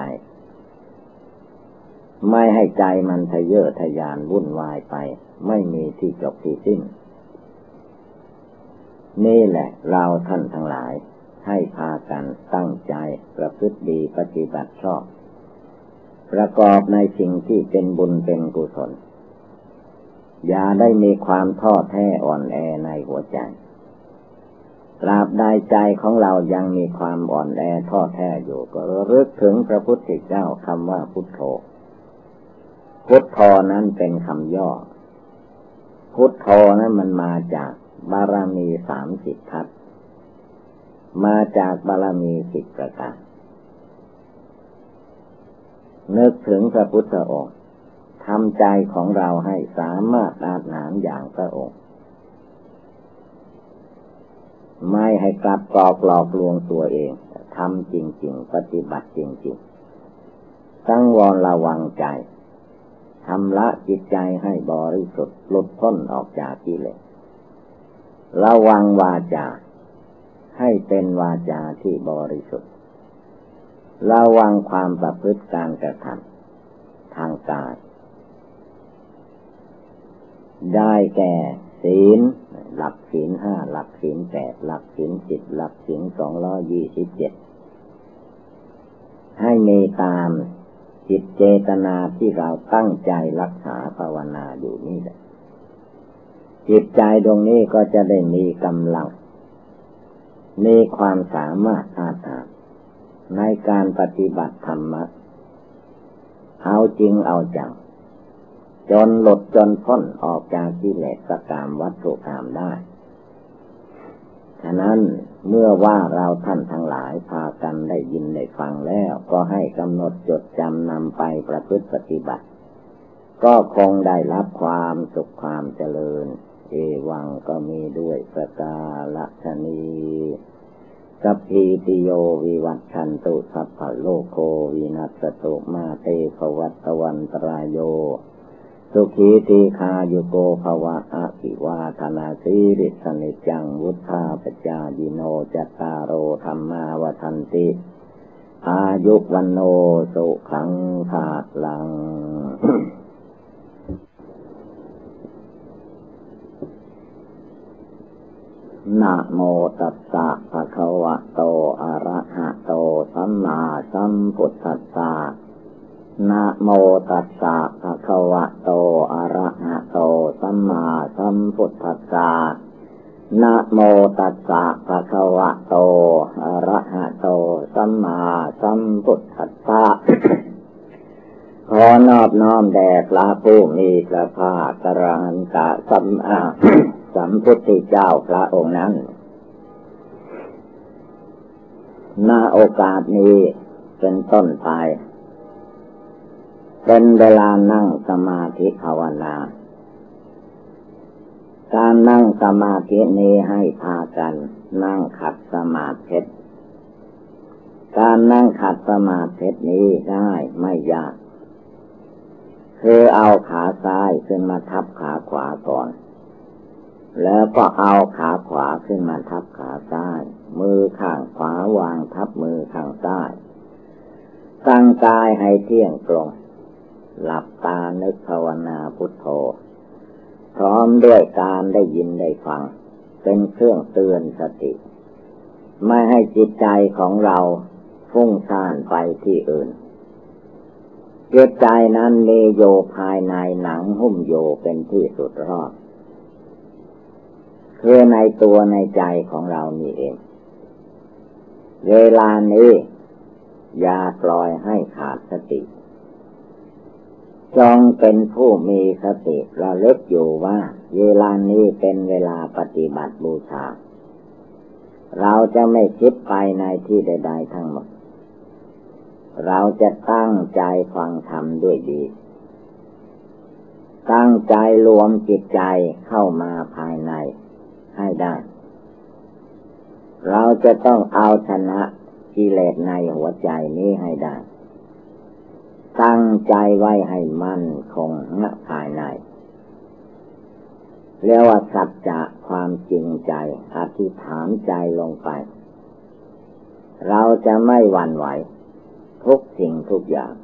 ไม่ให้ใจมันทะเยอทะยานวุ่นวายไป ไม่มีที่จบที่สิ้น นี่แหละเราท่านทั้งหลายให้พากันตั้งใจประพฤติดีปฏิบัติชอบ ประกอบในสิ่งที่เป็นบุญเป็นกุศล อย่าได้มีความท้อแท้อ่อนแอในหัวใจตราบใดใจของเรายังมีความอ่อนแอท้อแท้อยู่ ก็ระลึกถึงพระพุทธเจ้าคำว่าพุทโธ พุทโธนั้นเป็นคำย่อ พุทโธนั้นมันมาจากบารมีสามสิบทัศมาจากบารมีสิบประการ นึกถึงพระพุทธองค์ทำใจของเราให้สามารถอาหารอย่างพระองค์ ไม่ให้กลับกรอกหลอกลวงตัวเองทำจริง ๆ ปฏิบัติจริง ๆ ตั้งวรระวังใจทำละจิตใจให้บริสุทธิ์หลุดพ้นออกจากกิเลสระวังวาจา ให้เป็นวาจาที่บริสุทธิ์ ระวังความประพฤติการกระทำทางกายได้แก่ศีล หลักศีลห้า หลักศีลแปด หลักศีลสิบ หลักศีลสองร้อยี่สิบเจ็ด ให้มีตามจิตเจตนาที่เราตั้งใจรักษาภาวนาอยู่นี่แหละ จิตใจตรงนี้ก็จะได้มีกำลัง มีความสามารถอาถรรพ์ ในการปฏิบัติธรรมะ เอาจริงเอาจัง จนหลุดจนพ้นออกจากกิเลสกรรมวัตถุกรรมได้ ฉะนั้นเมื่อว่าเราท่านทั้งหลายพากันได้ยินได้ฟังแล้ว ก็ให้กำหนดจดจำนำไปประพฤติปฏิบัติ ก็คงได้รับความสุขความเจริญ เอวังก็มีด้วยประกาศนี สัพพีติโยวิวัตชันตุสัพพโลโควินัสตุมาเตภวัตวันตรายโย สุขีติคาโยโกภวะอาภิวาธนาสีริสนิจังวุธาปจายิโนจตารโรธรรมาวทันติ อายุวันโนสุขังภาลัง นะโมตัสสะภะคะวะโต อะระหะโต สัมมาสัมพุทธัสสะนะโมตัสสะภะคะวะโต อะระหะโต สัมมาสัมพุทธัสสะนะโมตัสสะภะคะวะโต อะระหะโต สัมมาสัมพุทธัสสะขอนอบน้อมแด่พระผู้มีพระภาคกระหันตะสัมมา สัมพุทธเจ้าพระองค์นั้นณโอกาสนี้เป็นต้นไป เป็นเวลานั่งสมาธิภาวนา การนั่งสมาธินี้ให้พากันนั่งขัดสมาธิการนั่งขัดสมาธินี้ได้ไม่ยาก คือเอาขาซ้ายขึ้นมาทับขาขวาก่อน แล้วก็เอาขาขวาขึ้นมาทับขาซ้าย มือข้างขวาวางทับมือข้างซ้าย ตั้งกายให้เที่ยงตรง หลับตานึกภาวนาพุทโธ พร้อมด้วยการได้ยินได้ฟัง เป็นเครื่องเตือนสติ ไม่ให้จิตใจของเราฟุ้งซ่านไปที่อื่นจิตใจนั้นมีโยภายในหนังหุ้มโยเป็นที่สุดรอด คือในตัวในใจของเรานี่เอง เวลานี้ อย่าปล่อยให้ขาดสติ จงเป็นผู้มีสติระลึกอยู่ว่า เวลานี้เป็นเวลาปฏิบัติบูชา เราจะไม่คิดไปในที่ใด ๆ ทั้งหมด เราจะตั้งใจฟังธรรมด้วยดีตั้งใจรวมจิตใจเข้ามาภายใน ให้ได้ เราจะต้องเอาชนะกิเลสในหัวใจนี้ให้ได้ ตั้งใจไว้ให้มั่นคงณภายในเรียกว่าสัจจะความจริงใจ อธิษฐานใจลงไป เราจะไม่หวั่นไหว ทุกสิ่งทุกอย่าง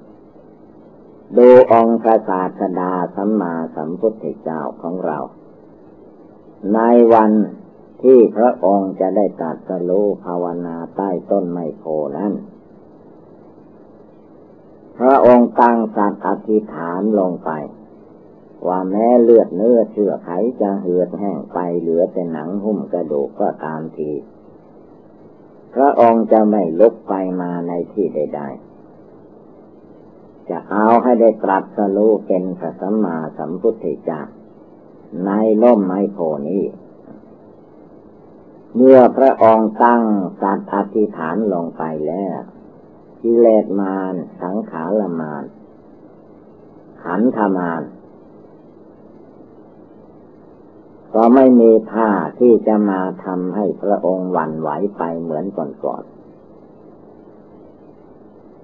ดูองค์พระศาสดาสัมมาสัมพุทธเจ้าของเรา ในวันที่พระองค์จะได้ตรัสรู้ภาวนาใต้ต้นไมโพนั้น พระองค์ตั้งสัตว์อธิษฐานลงไป ว่าแม้เลือดเนื้อเชื่อไขจะเหือดแห้งไปเหลือแต่หนังหุ้มกระดูกก็ตามที พระองค์จะไม่ลุกไปมาในที่ใด ๆ จะเอาให้ได้ตรัสรู้เป็นพระสัมมาสัมพุทธเจ้า ในล่มไม้โพนี้ เมื่อพระองค์ตั้งสัตว์อธิษฐานลงไปแล้วกิเลสมารสังขารมารขันธมารก็ไม่มีท่าที่จะมาทำให้พระองค์หวั่นไหวไปเหมือนก่อนๆ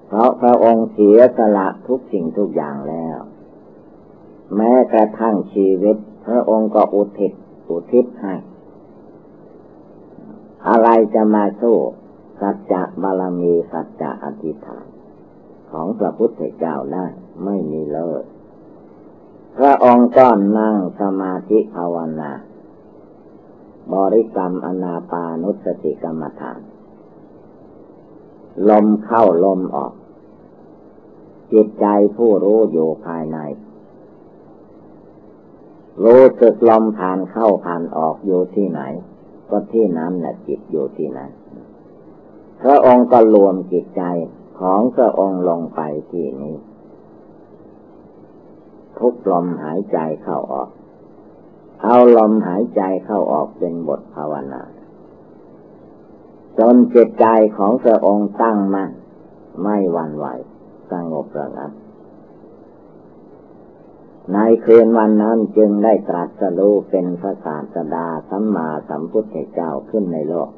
เพราะพระองค์เสียสละทุกสิ่งทุกอย่างแล้ว แม้กระทั่งชีวิต พระองค์ก็อุทิศอุทิศให้ อะไรจะมาสู้สัจจะบารมีสัจจะอธิษฐาน ของพระพุทธเจ้าได้ไม่มีเลยพระองค์ก็นั่งสมาธิภาวนา บริกรรมอนาปานุสติกรรมฐาน ลมเข้าลมออก จิตใจผู้รู้อยู่ภายใน รู้สึกลมผ่านเข้าผ่านออกอยู่ที่ไหน ก็ที่นั้นแหละจิตอยู่ที่นั้น พระองค์ก็รวมจิตใจของพระองค์ลงไปที่นี้ ทุกลมหายใจเข้าออก เอาลมหายใจเข้าออกเป็นบทภาวนา จนจิตใจของพระองค์ตั้งมั่นไม่หวั่นไหวสงบระงับ ในคืนวันนั้นจึงได้ตรัสรู้เป็นพระศาสดาสัมมาสัมพุทธเจ้าขึ้นในโลก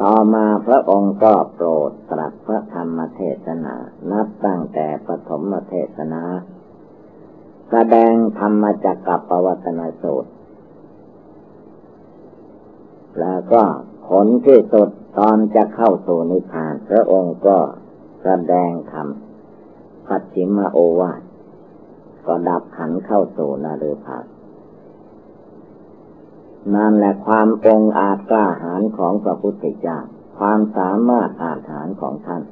ต่อมาพระองค์ก็โปรดตรัสพระธรรมเทศนา นับตั้งแต่ปฐมเทศนาแสดงธรรมจักกับปวัตนสูตร แล้วก็ผลที่สุดตอนจะเข้าสู่นิพพาน พระองค์ก็แสดงธรรมปัจฉิมโอวาท ก็ดับขันเข้าสู่นาเรพานนั่นแหละความองอาจกล้าหาญของพระพุทธเจ้าความสามารถอาถรรของท่าน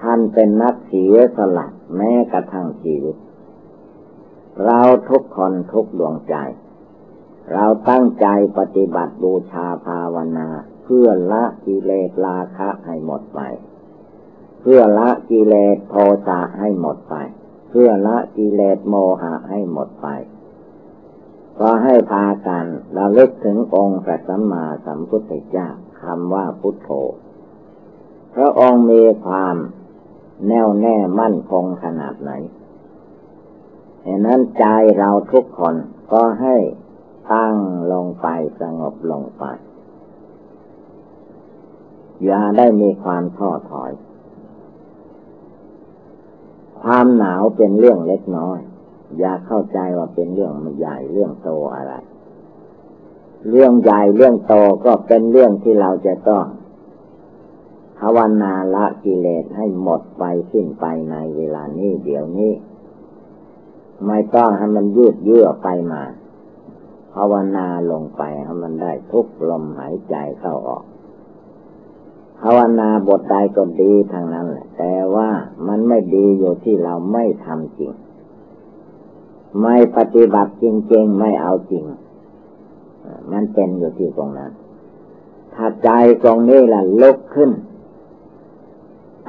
ท่านเป็นนักเสียสละแม้กระทั่งชีวิต เราทุกคนทุกดวงใจ เราตั้งใจปฏิบัติบูชาภาวนา เพื่อละกิเลสราคะให้หมดไป พื่อละกิเลสโทสะให้หมดไป เพื่อละกิเลสโมหะให้หมดไปก็ให้พากันระลึกถึงองค์พระสัมมาสัมพุทธเจ้าคำว่าพุทโธพระองค์มีความแน่วแน่มั่นคงขนาดไหนเหตนั้นใจเราทุกคนก็ให้ตั้งลงไปสงบลงไป อย่าได้มีความท้อถอย ความหนาวเป็นเรื่องเล็กน้อย อย่าเข้าใจว่าเป็นเรื่องใหญ่เรื่องโตอะไร เรื่องใหญ่เรื่องโตก็เป็นเรื่องที่เราจะต้องภาวนาละกิเลสให้หมดไปสิ้นไปในเวลานี้เดี๋ยวนี้ ไม่ต้องให้มันยืดเยื้อไปมาภาวนาลงไปให้มันได้ทุกลมหายใจเข้าออก ภาวนาบทใดก็ดีทางนั้นแหละ แต่ว่ามันไม่ดีอยู่ที่เราไม่ทำจริง ไม่ปฏิบัติจริง ๆ ไม่เอาจริง มันเป็นอยู่ที่ตรงนั้น ถ้าใจตรงนี้ล่ะลุกขึ้น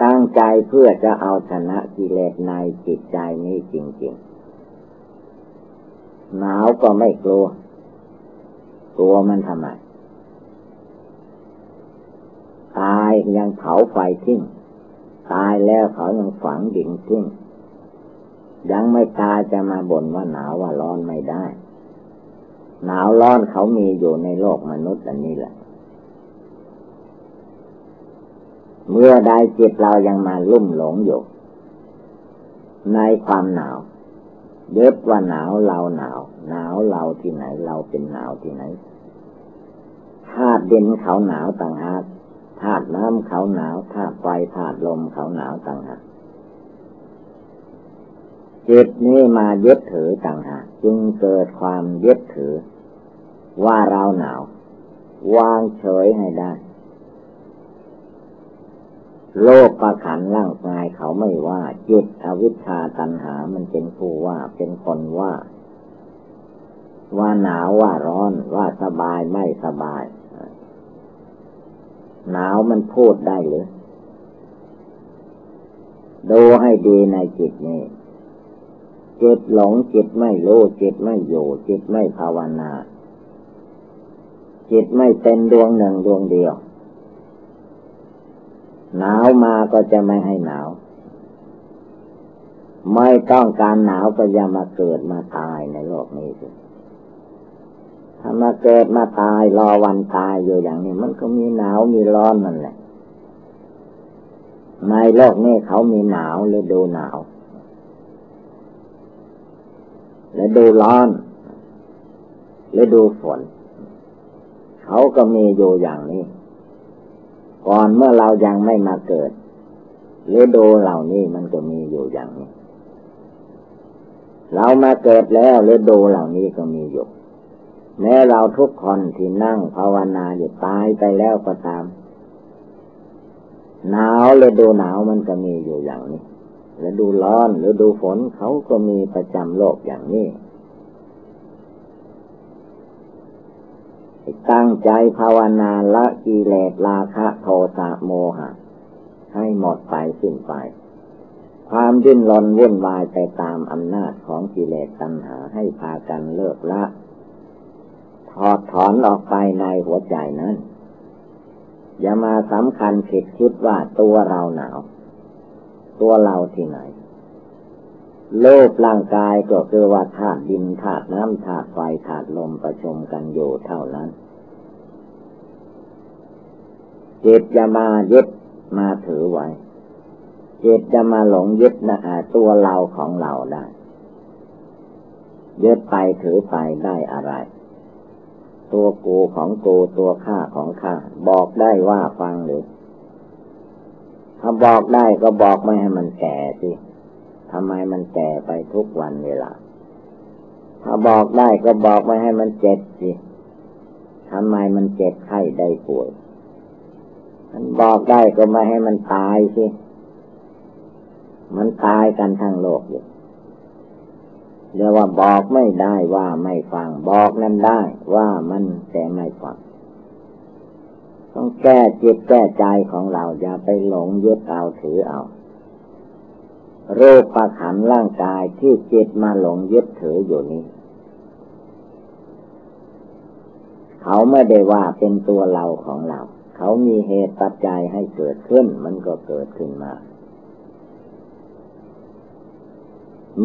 ตั้งใจเพื่อจะเอาชนะกิเลสในจิตใจนี้จริง ๆ หนาวก็ไม่กลัว กลัวมันทำไม ตายยังเผาไฟทิ้งตายแล้วเขายังฝังดิ่งทิ้งยังไม่ตายจะมาบ่นว่าหนาวว่าร้อนไม่ได้ หนาวร้อนเขามีอยู่ในโลกมนุษย์อันนี้แหละ เมื่อใดจิตเรายังมาลุ่มหลงอยู่ ในความหนาวยึดว่าหนาวเราหนาว หนาวเราที่ไหนเราเป็นหนาวที่ไหนธาตุดินเขาหนาวต่างหาก ธาตุน้ำเขาหนาวธาตุไฟธาตุลมเขาหนาวต่างหากจิตนี้มายึดถือต่างหากจึงเกิดความยึดถือ ว่าเราหนาว วางเฉยให้ได้ โลกประขันร่างกายเขาไม่ว่า จิตอวิชชาตันหามันเป็นผู้ว่าเป็นคนว่า ว่าหนาวว่าร้อนว่าสบายไม่สบาย หนาวมันพูดได้หรือ ดูให้ดีในจิตนี้ จิตหลงจิตไม่รู้จิตไม่อยู่จิตไม่ภาวนา จิตไม่เป็นดวงหนึ่งดวงเดียว หนาวมาก็จะไม่ให้หนาว ไม่ต้องการหนาวก็อย่ามาเกิดมาตายในโลกนี้สิ ถ้ามาเกิดมาตายรอวันตายอยู่อย่างนี้ มันก็มีหนาวมีร้อนนั่นแหละ ในโลกนี้เขามีหนาวหรือดูหนาวและดูร้อนหรือดูฝน เขาก็มีอยู่อย่างนี้ ก่อนเมื่อเรายังไม่มาเกิดหรือดูเหล่านี้มันก็มีอยู่อย่างนี้ เรามาเกิดแล้วหรือดูเหล่านี้ก็มีอยู่ แม้เราทุกคนที่นั่งภาวนาอยู่ตายไปแล้วก็ตาม หนาวหรือดูหนาวมันก็มีอยู่อย่างนี้หรือดูร้อนหรือดูฝนเขาก็มีประจำโลกอย่างนี้ตั้งใจภาวนาละกิเลสราคะโทสะโมหะ ให้หมดไปสิ้นไป ความดิ้นรนวุ่นวายไปตามอำนาจของกิเลสตัณหาให้พากันเลิกละ ถอดถอนออกไปในหัวใจนั้น อย่ามาสำคัญผิดคิดว่าตัวเราหนาว ตัวเราที่ไหน โลกร่างกายก็คือว่าธาตุดินธาตุน้ำธาตุไฟธาตุลมประชุมกันอยู่เท่านั้นจิตจะมายึดมาถือไว้จิตจะมาหลงยึดนะตัวเราของเราได้ยึดไปถือไปได้อะไร ตัวกูของกูตัวข้าของข้าบอกได้ว่าฟังหรือ ถ้าบอกได้ก็บอกไม่ให้มันแก่สิทำไมมันแก่ไปทุกวันเวลา ถ้าบอกได้ก็บอกไม่ให้มันเจ็บสิทำไมมันเจ็บไข้ได้ป่วย มันบอกได้ก็ไม่ให้มันตายสิ มันตายกันทั้งโลกอยู่ เรียกว่าบอกไม่ได้ว่าไม่ฟัง บอกนั่นได้ว่ามันแต่ไม่ฟัง ต้องแก้จิตแก้ใจของเราอย่าไปหลงยึดเอาถือเอารูปประขันร่างกายที่จิตมาหลงยึดถืออยู่นี้ เขาไม่ได้ว่าเป็นตัวเราของเรา เขามีเหตุปัจจัยให้เกิดขึ้น มันก็เกิดขึ้นมา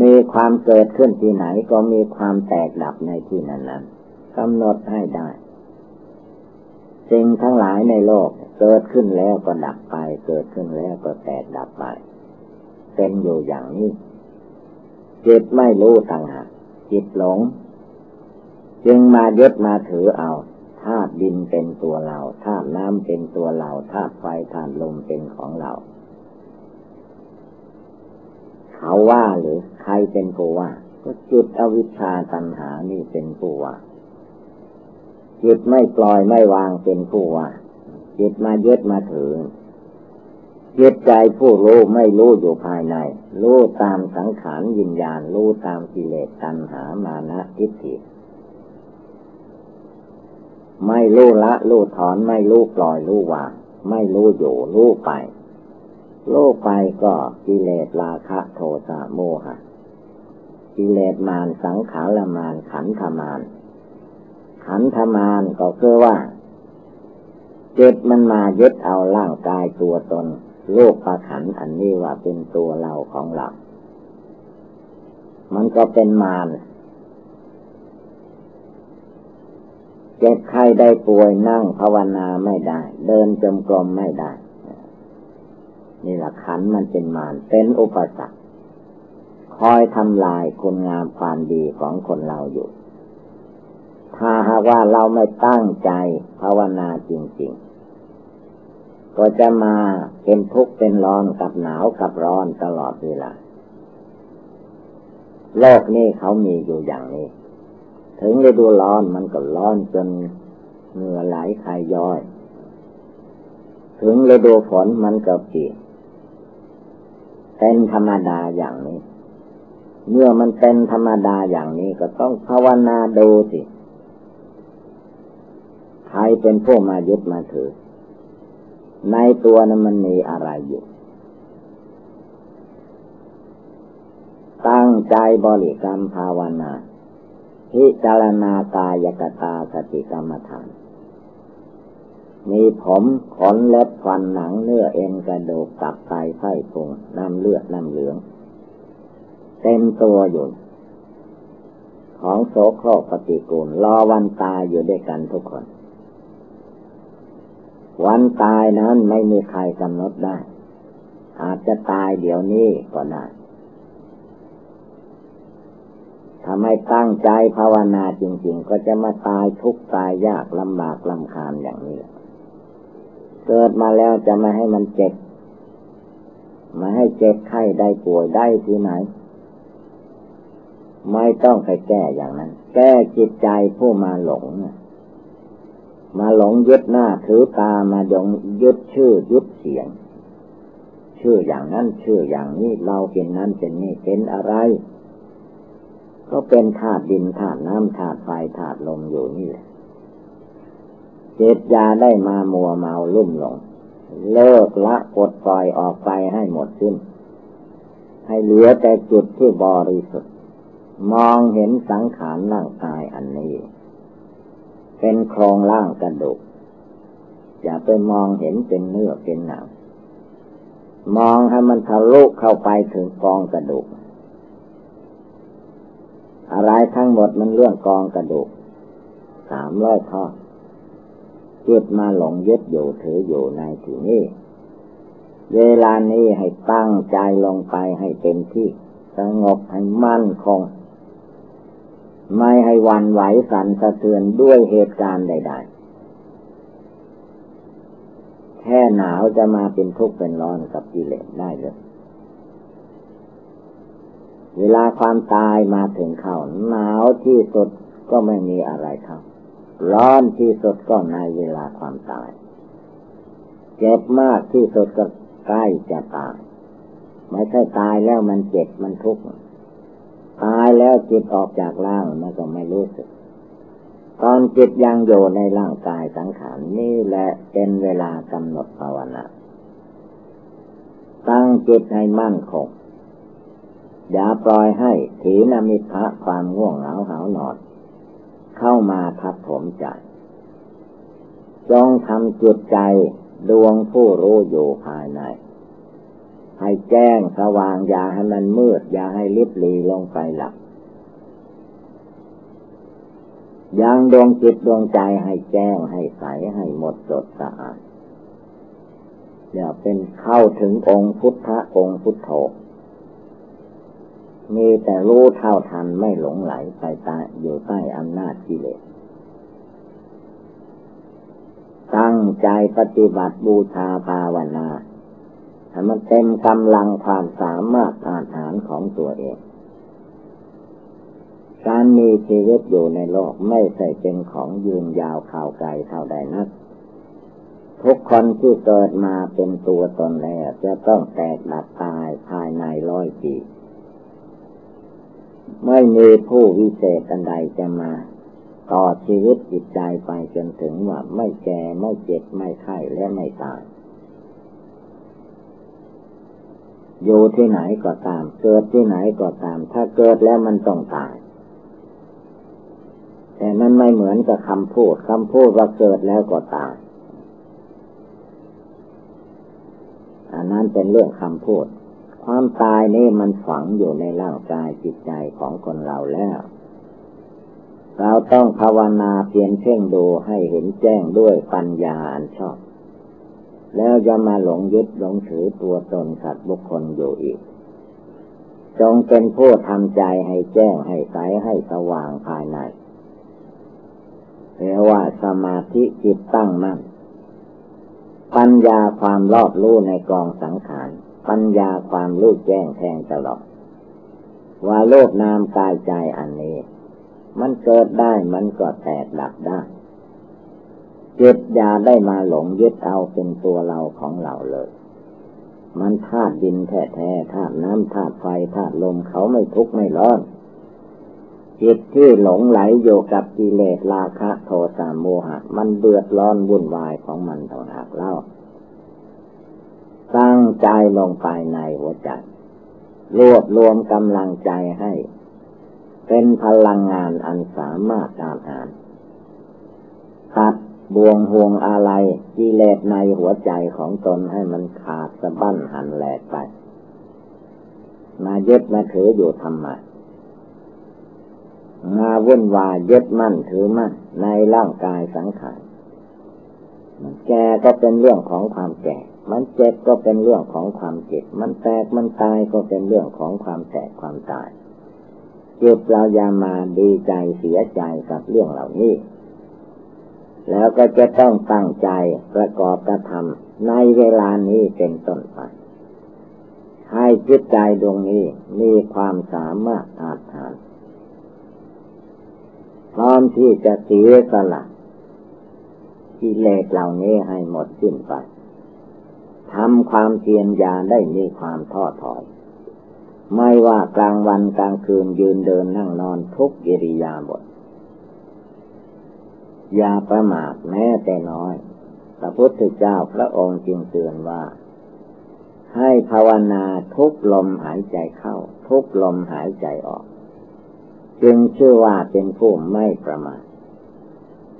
มีความเกิดขึ้นที่ไหนก็มีความแตกดับในที่นั้นนั้นกำหนดให้ได้สิ่งทั้งหลายในโลกเกิดขึ้นแล้วก็ดับไป เกิดขึ้นแล้วก็แตกดับไป เป็นอยู่อย่างนี้ จิตไม่รู้ต่างหากจิตหลง จึงมายึดมาถือเอาธาตุดินเป็นตัวเราธาตุน้ำเป็นตัวเราธาตุไฟธาตุลมเป็นของเรา เขาว่าหรือใครเป็นผู้ว่า ก็จุดอวิชชาตัณหานี่เป็นผู้ว่า จิตไม่ปล่อยไม่วางเป็นผู้ว่า จิตมายึดมาถือจิตใจผู้รู้ไม่รู้อยู่ภายใน รู้ตามสังขารยินญาณ รู้ตามกิเลสตัณหามานะทิฏฐิไม่รู้ละรู้ถอนไม่รู้ปล่อยรู้วางไม่รู้อยู่รู้ไป รู้ไปก็กิเลสราคะโทสะโมหะ กิเลสมานสังขารมานขันธมาน ขันธมานก็คือว่าจิตมันมายึดเอาร่างกายตัวตน โลกประขันอันนี้ว่าเป็นตัวเราของเรา มันก็เป็นมารเจ็บไข้ได้ป่วยนั่งภาวนาไม่ได้ เดินจมกรมไม่ได้ นี่แหละขันมันเป็นมารเป็นอุปสรรคคอยทำลายคุณงามความดีของคนเราอยู่ ถ้าหากว่าเราไม่ตั้งใจภาวนาจริง ๆ ก็จะมาเป็นทุกข์เป็นร้อนกับหนาวกับร้อนตลอดเวลาโลกนี้เขามีอยู่อย่างนี้ ถึงฤดูร้อนมันก็ร้อนจนเหงื่อไหลคายย้อย ถึงฤดูฝนมันก็เปียก เป็นธรรมดาอย่างนี้ เมื่อมันเป็นธรรมดาอย่างนี้ก็ต้องภาวนาดูสิใครเป็นผู้มายึดมาถือ ในตัวนั้นมันมีอะไรอยู่ตั้งใจบริกรรมภาวนา พิจารณากายกตาสติกรรมฐาน มีผมขนเล็บฟันหนังเนื้อเอ็นกระดูกตับไตไส้พุงน้ำเลือดน้ำเหลือง เต็มตัวอยู่ ของโสโครกปฏิกูล รอวันตายอยู่ด้วยกันทุกคน วันตายนั้นไม่มีใครกำหนดได้ อาจจะตายเดี๋ยวนี้ก็ได้ถ้าไม่ตั้งใจภาวนาจริง ๆ ก็จะมาตายทุกตายยากลำบากลำคาญอย่างนี้ เกิดมาแล้วจะไม่ให้มันเจ็บมาให้เจ็บไข้ได้ป่วยได้ที่ไหน ไม่ต้องไปแก้อย่างนั้น แก้จิตใจผู้มาหลงมาหลงยึดหน้าถือตามาดงยึดชื่อยึดเสียง ชื่ออย่างนั้นชื่ออย่างนี้เราเป็นนั้นเป็นนี่เป็นอะไร ก็เป็นธาตุดินธาตุน้ำธาตุไฟธาตุลมอยู่นี่แหละ จิตยาได้มามัวเมาลุ่มหลง เลิกละกดปล่อยออกไปให้หมดสิ้น ให้เหลือแต่จุดที่บริสุทธิ์ มองเห็นสังขารร่างกายอันนี้ เป็นโครงร่างกระดูกอย่าไปมองเห็นเป็นเนื้อเป็นหนัง มองให้มันทะลุเข้าไปถึงกองกระดูก อะไรทั้งหมดมันเรื่องกองกระดูก สามร้อยข้อ จิตมาหลงยึดอยู่ถืออยู่ในที่นี้เวลานี้ให้ตั้งใจลงไปให้เต็มที่สงบให้มั่นคง ไม่ให้วันไหวสั่นสะเทือนด้วยเหตุการณ์ใด ๆ แค่หนาวจะมาเป็นทุกข์เป็นร้อนกับกิเลสได้เลยเวลาความตายมาถึงเขาหนาวที่สุดก็ไม่มีอะไรเท่า ร้อนที่สุดก็ในเวลาความตาย เจ็บมากที่สุดก็ใกล้จะตาย ไม่ใช่ตายแล้วมันเจ็บมันทุกข์ตายแล้วจิตออกจากร่างมันก็ไม่รู้สึก ตอนจิตยังอยู่ในร่างกายสังขารนี่แหละเป็นเวลากำหนดภาวนาตั้งจิตให้มั่นคงอย่าปล่อยให้ถีนมิทะความง่วงเหงาหานอน เข้ามาทับถมใจ จงทำจิตใจดวงผู้รู้อยู่ภายใน ให้แจ้งสว่างอย่าให้มันมืด อย่าให้ลิบลีลงไปหลับยังดวงจิตดวงใจให้แจ้งให้ใสให้หมดจดสะอาดอย่าเป็นเข้าถึงองค์พุทธะองค์พุทโธ มีแต่รู้เท่าทันไม่หลงไหลไปตายอยู่ใต้อำนาจกิเลส ตั้งใจปฏิบัติบูชาภาวนาให้มันเต็มกำลังความสามารถอาหารของตัวเอง การมีชีวิตอยู่ในโลกไม่ใช่เป็นของยืนยาวข่าวไกลเท่าใดนักทุกคนที่เกิดมาเป็นตัวตนแล้วจะต้องแตกดับตายภายในร้อยปี ไม่มีผู้วิเศษอันใดจะมา ต่อชีวิตจิตใจไปจนถึงว่าไม่แก่ไม่เจ็บไม่ไข้และไม่ตายอยู่ที่ไหนก็ตาม เกิดที่ไหนก็ตาม ถ้าเกิดแล้วมันต้องตาย แต่มันไม่เหมือนกับคำพูดคำพูดว่าเกิดแล้วก็ตายอันนั้นเป็นเรื่องคำพูด ความตายนี่มันฝังอยู่ในร่างกายจิตใจของคนเราแล้ว เราต้องภาวนาเพียงเพ่งดูให้เห็นแจ้งด้วยปัญญาอันชอบ แล้วจะมาหลงยึดหลงถือตัวตนสัตว์บุคคลอยู่อีก จงเป็นผู้ทำใจให้แจ้งให้ใสให้สว่างภายในเรียกว่าสมาธิจิตตั้งมั่นปัญญาความรอบรู้ในกองสังขาร ปัญญาความรู้แจ้งแทงตลอดว่าโลกนามกายใจอันนี้ มันเกิดได้มันก็แตกดับได้จิตยาได้มาหลงยึดเอาเป็นตัวเราของเราเลย มันธาตุดินแท้ๆธาตุน้ำธาตุไฟธาตุลมเขาไม่ทุกข์ไม่ร้อนจิตที่หลงไหลอยู่กับกิเลสราคะโทสะโมหะ มันเดือดร้อนวุ่นวายของมันต่างหากเล่า ตั้งใจลงไปในหัวใจ รวบรวมกำลังใจให้ เป็นพลังงานอันสามารถอาหารตัดบวงห่วงอะไรกิเลสในหัวใจของตนให้มันขาดสะบั้นหันแหลกไป มายึดมาถืออยู่ทำไมมาวุ่นวายยึดมั่นถือมั่นในร่างกายสังขารแก่ก็เป็นเรื่องของความแก่ มันเจ็บก็เป็นเรื่องของความเจ็บ มันแตกมันตายก็เป็นเรื่องของความแตกความตายเจ็บเรายามาดีใจเสียใจกับเรื่องเหล่านี้ แล้วก็จะต้องตั้งใจประกอบกระทำในเวลานี้เป็นต้นไป ให้จิตใจดวงนี้มีความสามารถอาถรรพ์พร้อมที่จะเสียสละกิเลสเหล่านี้ให้หมดสิ้นไป ทำความเพียรยาได้มีความท้อถอย ไม่ว่ากลางวันกลางคืนยืนเดินนั่งนอนทุกกิริยาบทอย่าประมาทแม้แต่น้อย พระพุทธเจ้าพระองค์จึงเตือนว่า ให้ภาวนาทุกลมหายใจเข้า ทุกลมหายใจออก จึงชื่อว่าเป็นผู้ไม่ประมาท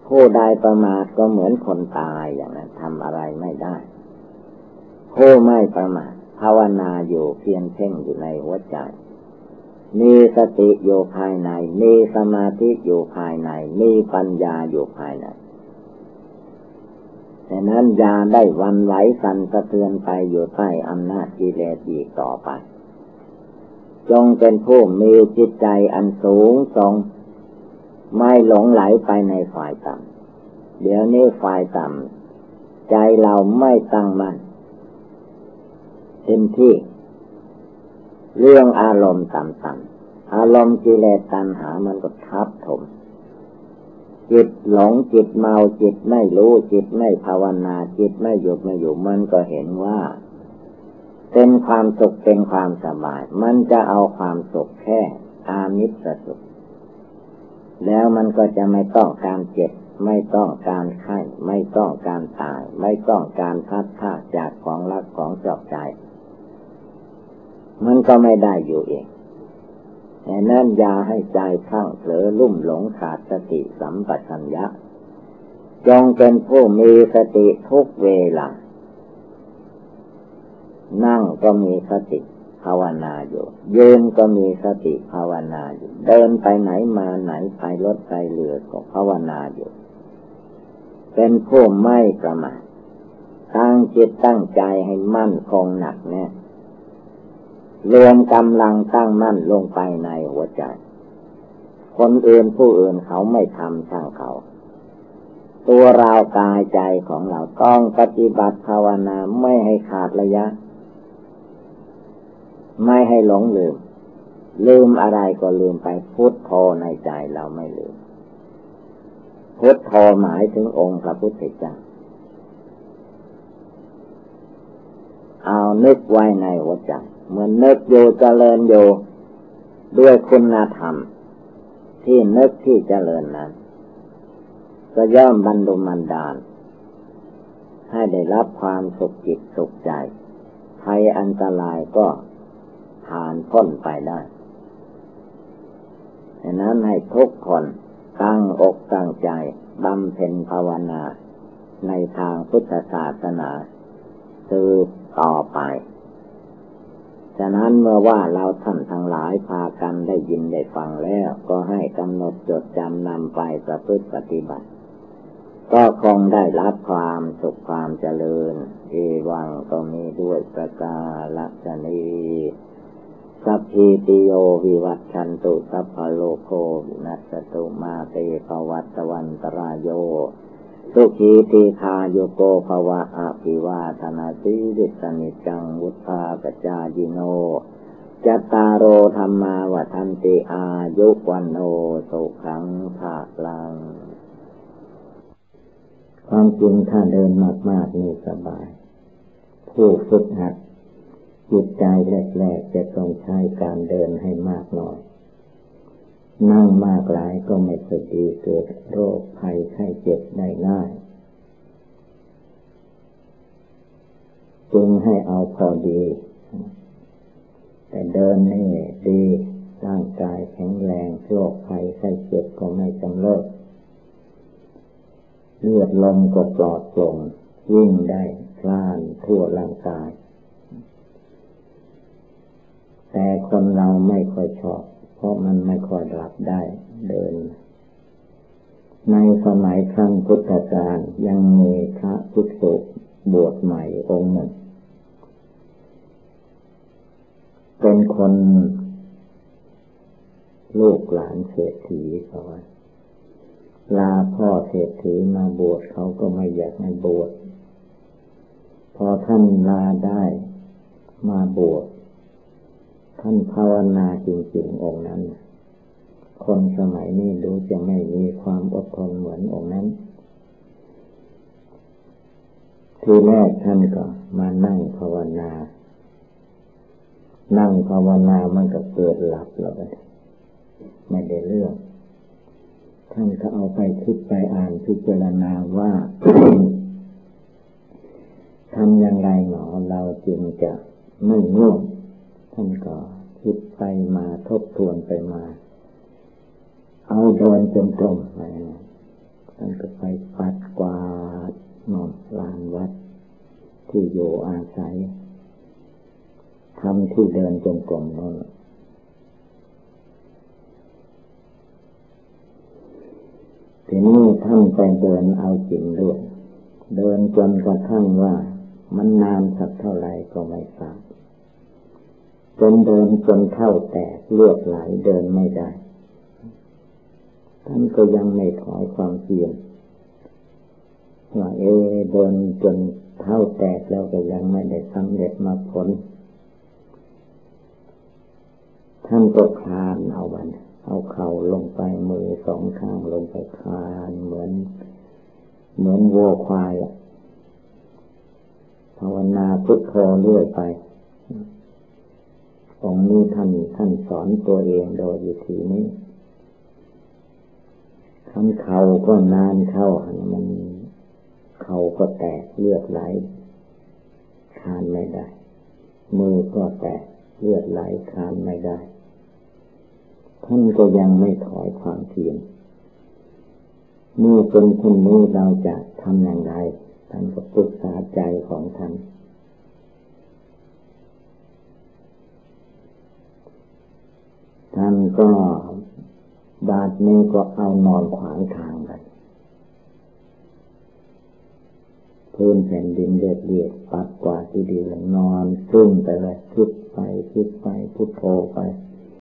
ผู้ใดประมาทก็เหมือนคนตายอย่างนั้นทำอะไรไม่ได้ ผู้ไม่ประมาทภาวนาอยู่เพียงเพ่งอยู่ในหัวใจ มีสติอยู่ภายใน มีสมาธิอยู่ภายใน มีปัญญาอยู่ภายในแต่นั้นยาได้วันไหวสั่นสะเทือนไปอยู่ใต้อำนาจกิเลสอีกต่อไป จงเป็นผู้มีจิตใจอันสูงส่งไม่หลงไหลไปในฝ่ายต่ำเดี๋ยวนี้ฝ่ายต่ำใจเราไม่ตั้งมัน่น เต็มที่ เรื่องอารมณ์ต่ำๆอารมณ์กิเลสตัณหามันก็ทับถม จิตหลงจิตเมาจิตไม่รู้จิตไม่ภาวนา จิตไม่หยุดไม่อยู่มันก็เห็นว่า เป็นความสุขเป็นความสบาย มันจะเอาความสุขแค่อามิสสุขแล้วมันก็จะไม่ต้องการเจ็บไม่ต้องการไข้ ไม่ต้องการตาย ไม่ต้องการพัดพาจากของรักของจอบใจ มันก็ไม่ได้อยู่เองแต่นั่นยาให้ใจข้างเผลอลุ่มหลงขาดสติสัมปชัญญะ จงเป็นผู้มีสติทุกเวลา นั่งก็มีสติภาวนาอยู่ ยืนก็มีสติภาวนาอยู่ เดินไปไหนมาไหนไปรถไปเรือก็ภาวนาอยู่ เป็นผู้ไม่ประมาทตั้งจิตตั้งใจให้มั่นคงหนักแน่ รวมกำลังตั้งมั่นลงไปในหัวใจ คนอื่นผู้อื่นเขาไม่ทำช่างเขา ตัวเรากายใจของเราต้องปฏิบัติภาวนาไม่ให้ขาดระยะ ไม่ให้หลงลืม ลืมอะไรก็ลืมไปพุทโธในใจเราไม่ลืม พุทโธหมายถึงองค์พระพุทธเจ้าเอานึกไว้ในหัวใจ มือนนึกอยู่เจริญอยู่ด้วยคุณธรรม ที่นึกที่เจริญนั้น ก็ย่อมบรรลุมันดาล ให้ได้รับความสุขจิตสุขใจภัยอันตรายก็ผ่านพ้นไปได้ดังนั้นให้ทุกคนตั้งอกตั้งใจบำเพ็ญภาวนา ในทางพุทธศาสนา สืบต่อไปะนั้นเมื่อว่าเราท่านทั้งหลายพากันได้ยินได้ฟังแล้ว ก็ให้กำหนดจดจำนำไปประพฤติปฏิบัติ ก็คงได้รับความสุขความเจริญ เอวังก็มีด้วยประกาศนีสัพพิติโยวิวัตชันตุสัพพโลโควินัสตุมาเตภวัตวันตรายโย สุขีติคาโยโกภวะอภิวาธนาสิริสนิจังวุธาปจายิโนจัตตารโอธรรมาวันติอายุวันโนสุขังภาลัง ความจริงถ้าเดินมากๆนี่สบาย ผู้ฝึกหัด จิตใจแรกๆจะต้องใช้การเดินให้มากหน่อย นั่งมากหลายก็ไม่สดีเกิดโรคภัยไข้เจ็บได้ง่ายจึงให้เอาพอดี แต่เดินนี่ดีร่างกายแข็งแรงโรคภัยไข้เจ็บก็ไม่จำเริญเลือดลมก็ปลอดโปร่งวิ่งได้คลานทั่วร่างกาย แต่คนเราไม่ค่อยชอบ ราะมันไม่ค่อยหลับได้เดิน ในสมัยครั้งพุทธกาลยังมีพระพุทธบวชใหม่องค์หนึ่ง เป็นคนลูกหลานเศรษฐีเขาลาพ่อเศรษฐีมาบวชเขาก็ไม่อยากให้บวชพอท่านลาได้มาบวช ท่านภาวนาจริงๆองค์นั้น คนสมัยนี้ดูจะไม่มีความอดทนเหมือนองค์นั้น ทีแรกท่านก็มานั่งภาวนา นั่งภาวนามันก็เกิดหลับแล้วไปไม่ได้เรื่อง ท่านก็เอาไปคิดไปอ่านพิจารณาว่าทำอย่างไรหนอเราจึงจะไม่ง่วง ท่านก็คิดไปมาทบทวนไปมา เอาเดินจนตรงไปท่านก็ไปปัดกวาดนอนลานวัด ที่อยู่อาศัยทำที่เดินจงกรมนั่นทีนี้ท่านไปเดินเอาจริงด้วย เดินจนกระทั่งว่า มันนานสักเท่าไหร่ก็ไม่ทราบ จนเดินจนเท่าแตกเลือดไหลเดินไม่ได้ ท่านก็ยังไม่ถอยความเพียรว่าเอเดินจนเท่าแตกแล้วก็ยังไม่ได้สำเร็จมาผล ท่านก็คลานเอาวัน เอาเข่าลงไปมือสองข้างลงไปคลานเหมือน เหมือนวัวควายภาวนาพุทโธเรื่อยไป องค์นี้ท่านท่านสอนตัวเองโดยวิธีนี้ขันเข่าก็นานเข้ามันเข่าก็แตกเลือดไหลคานไม่ได้ มือก็แตกเลือดไหลคานไม่ได้ ท่านก็ยังไม่ถอยความเพียรเมื่อเป็นคนนี้เราจะทำอย่างไรท่านก็ปรึกษาใจของท่าน ท่านก็บาดนี้ก็เอานอนขวางทางไปพื้นแผ่นดินเรียบเรียบปัดกว่าที่ดีนอนซึ่งไปเลยพุดไปพุดไปพุทโธไป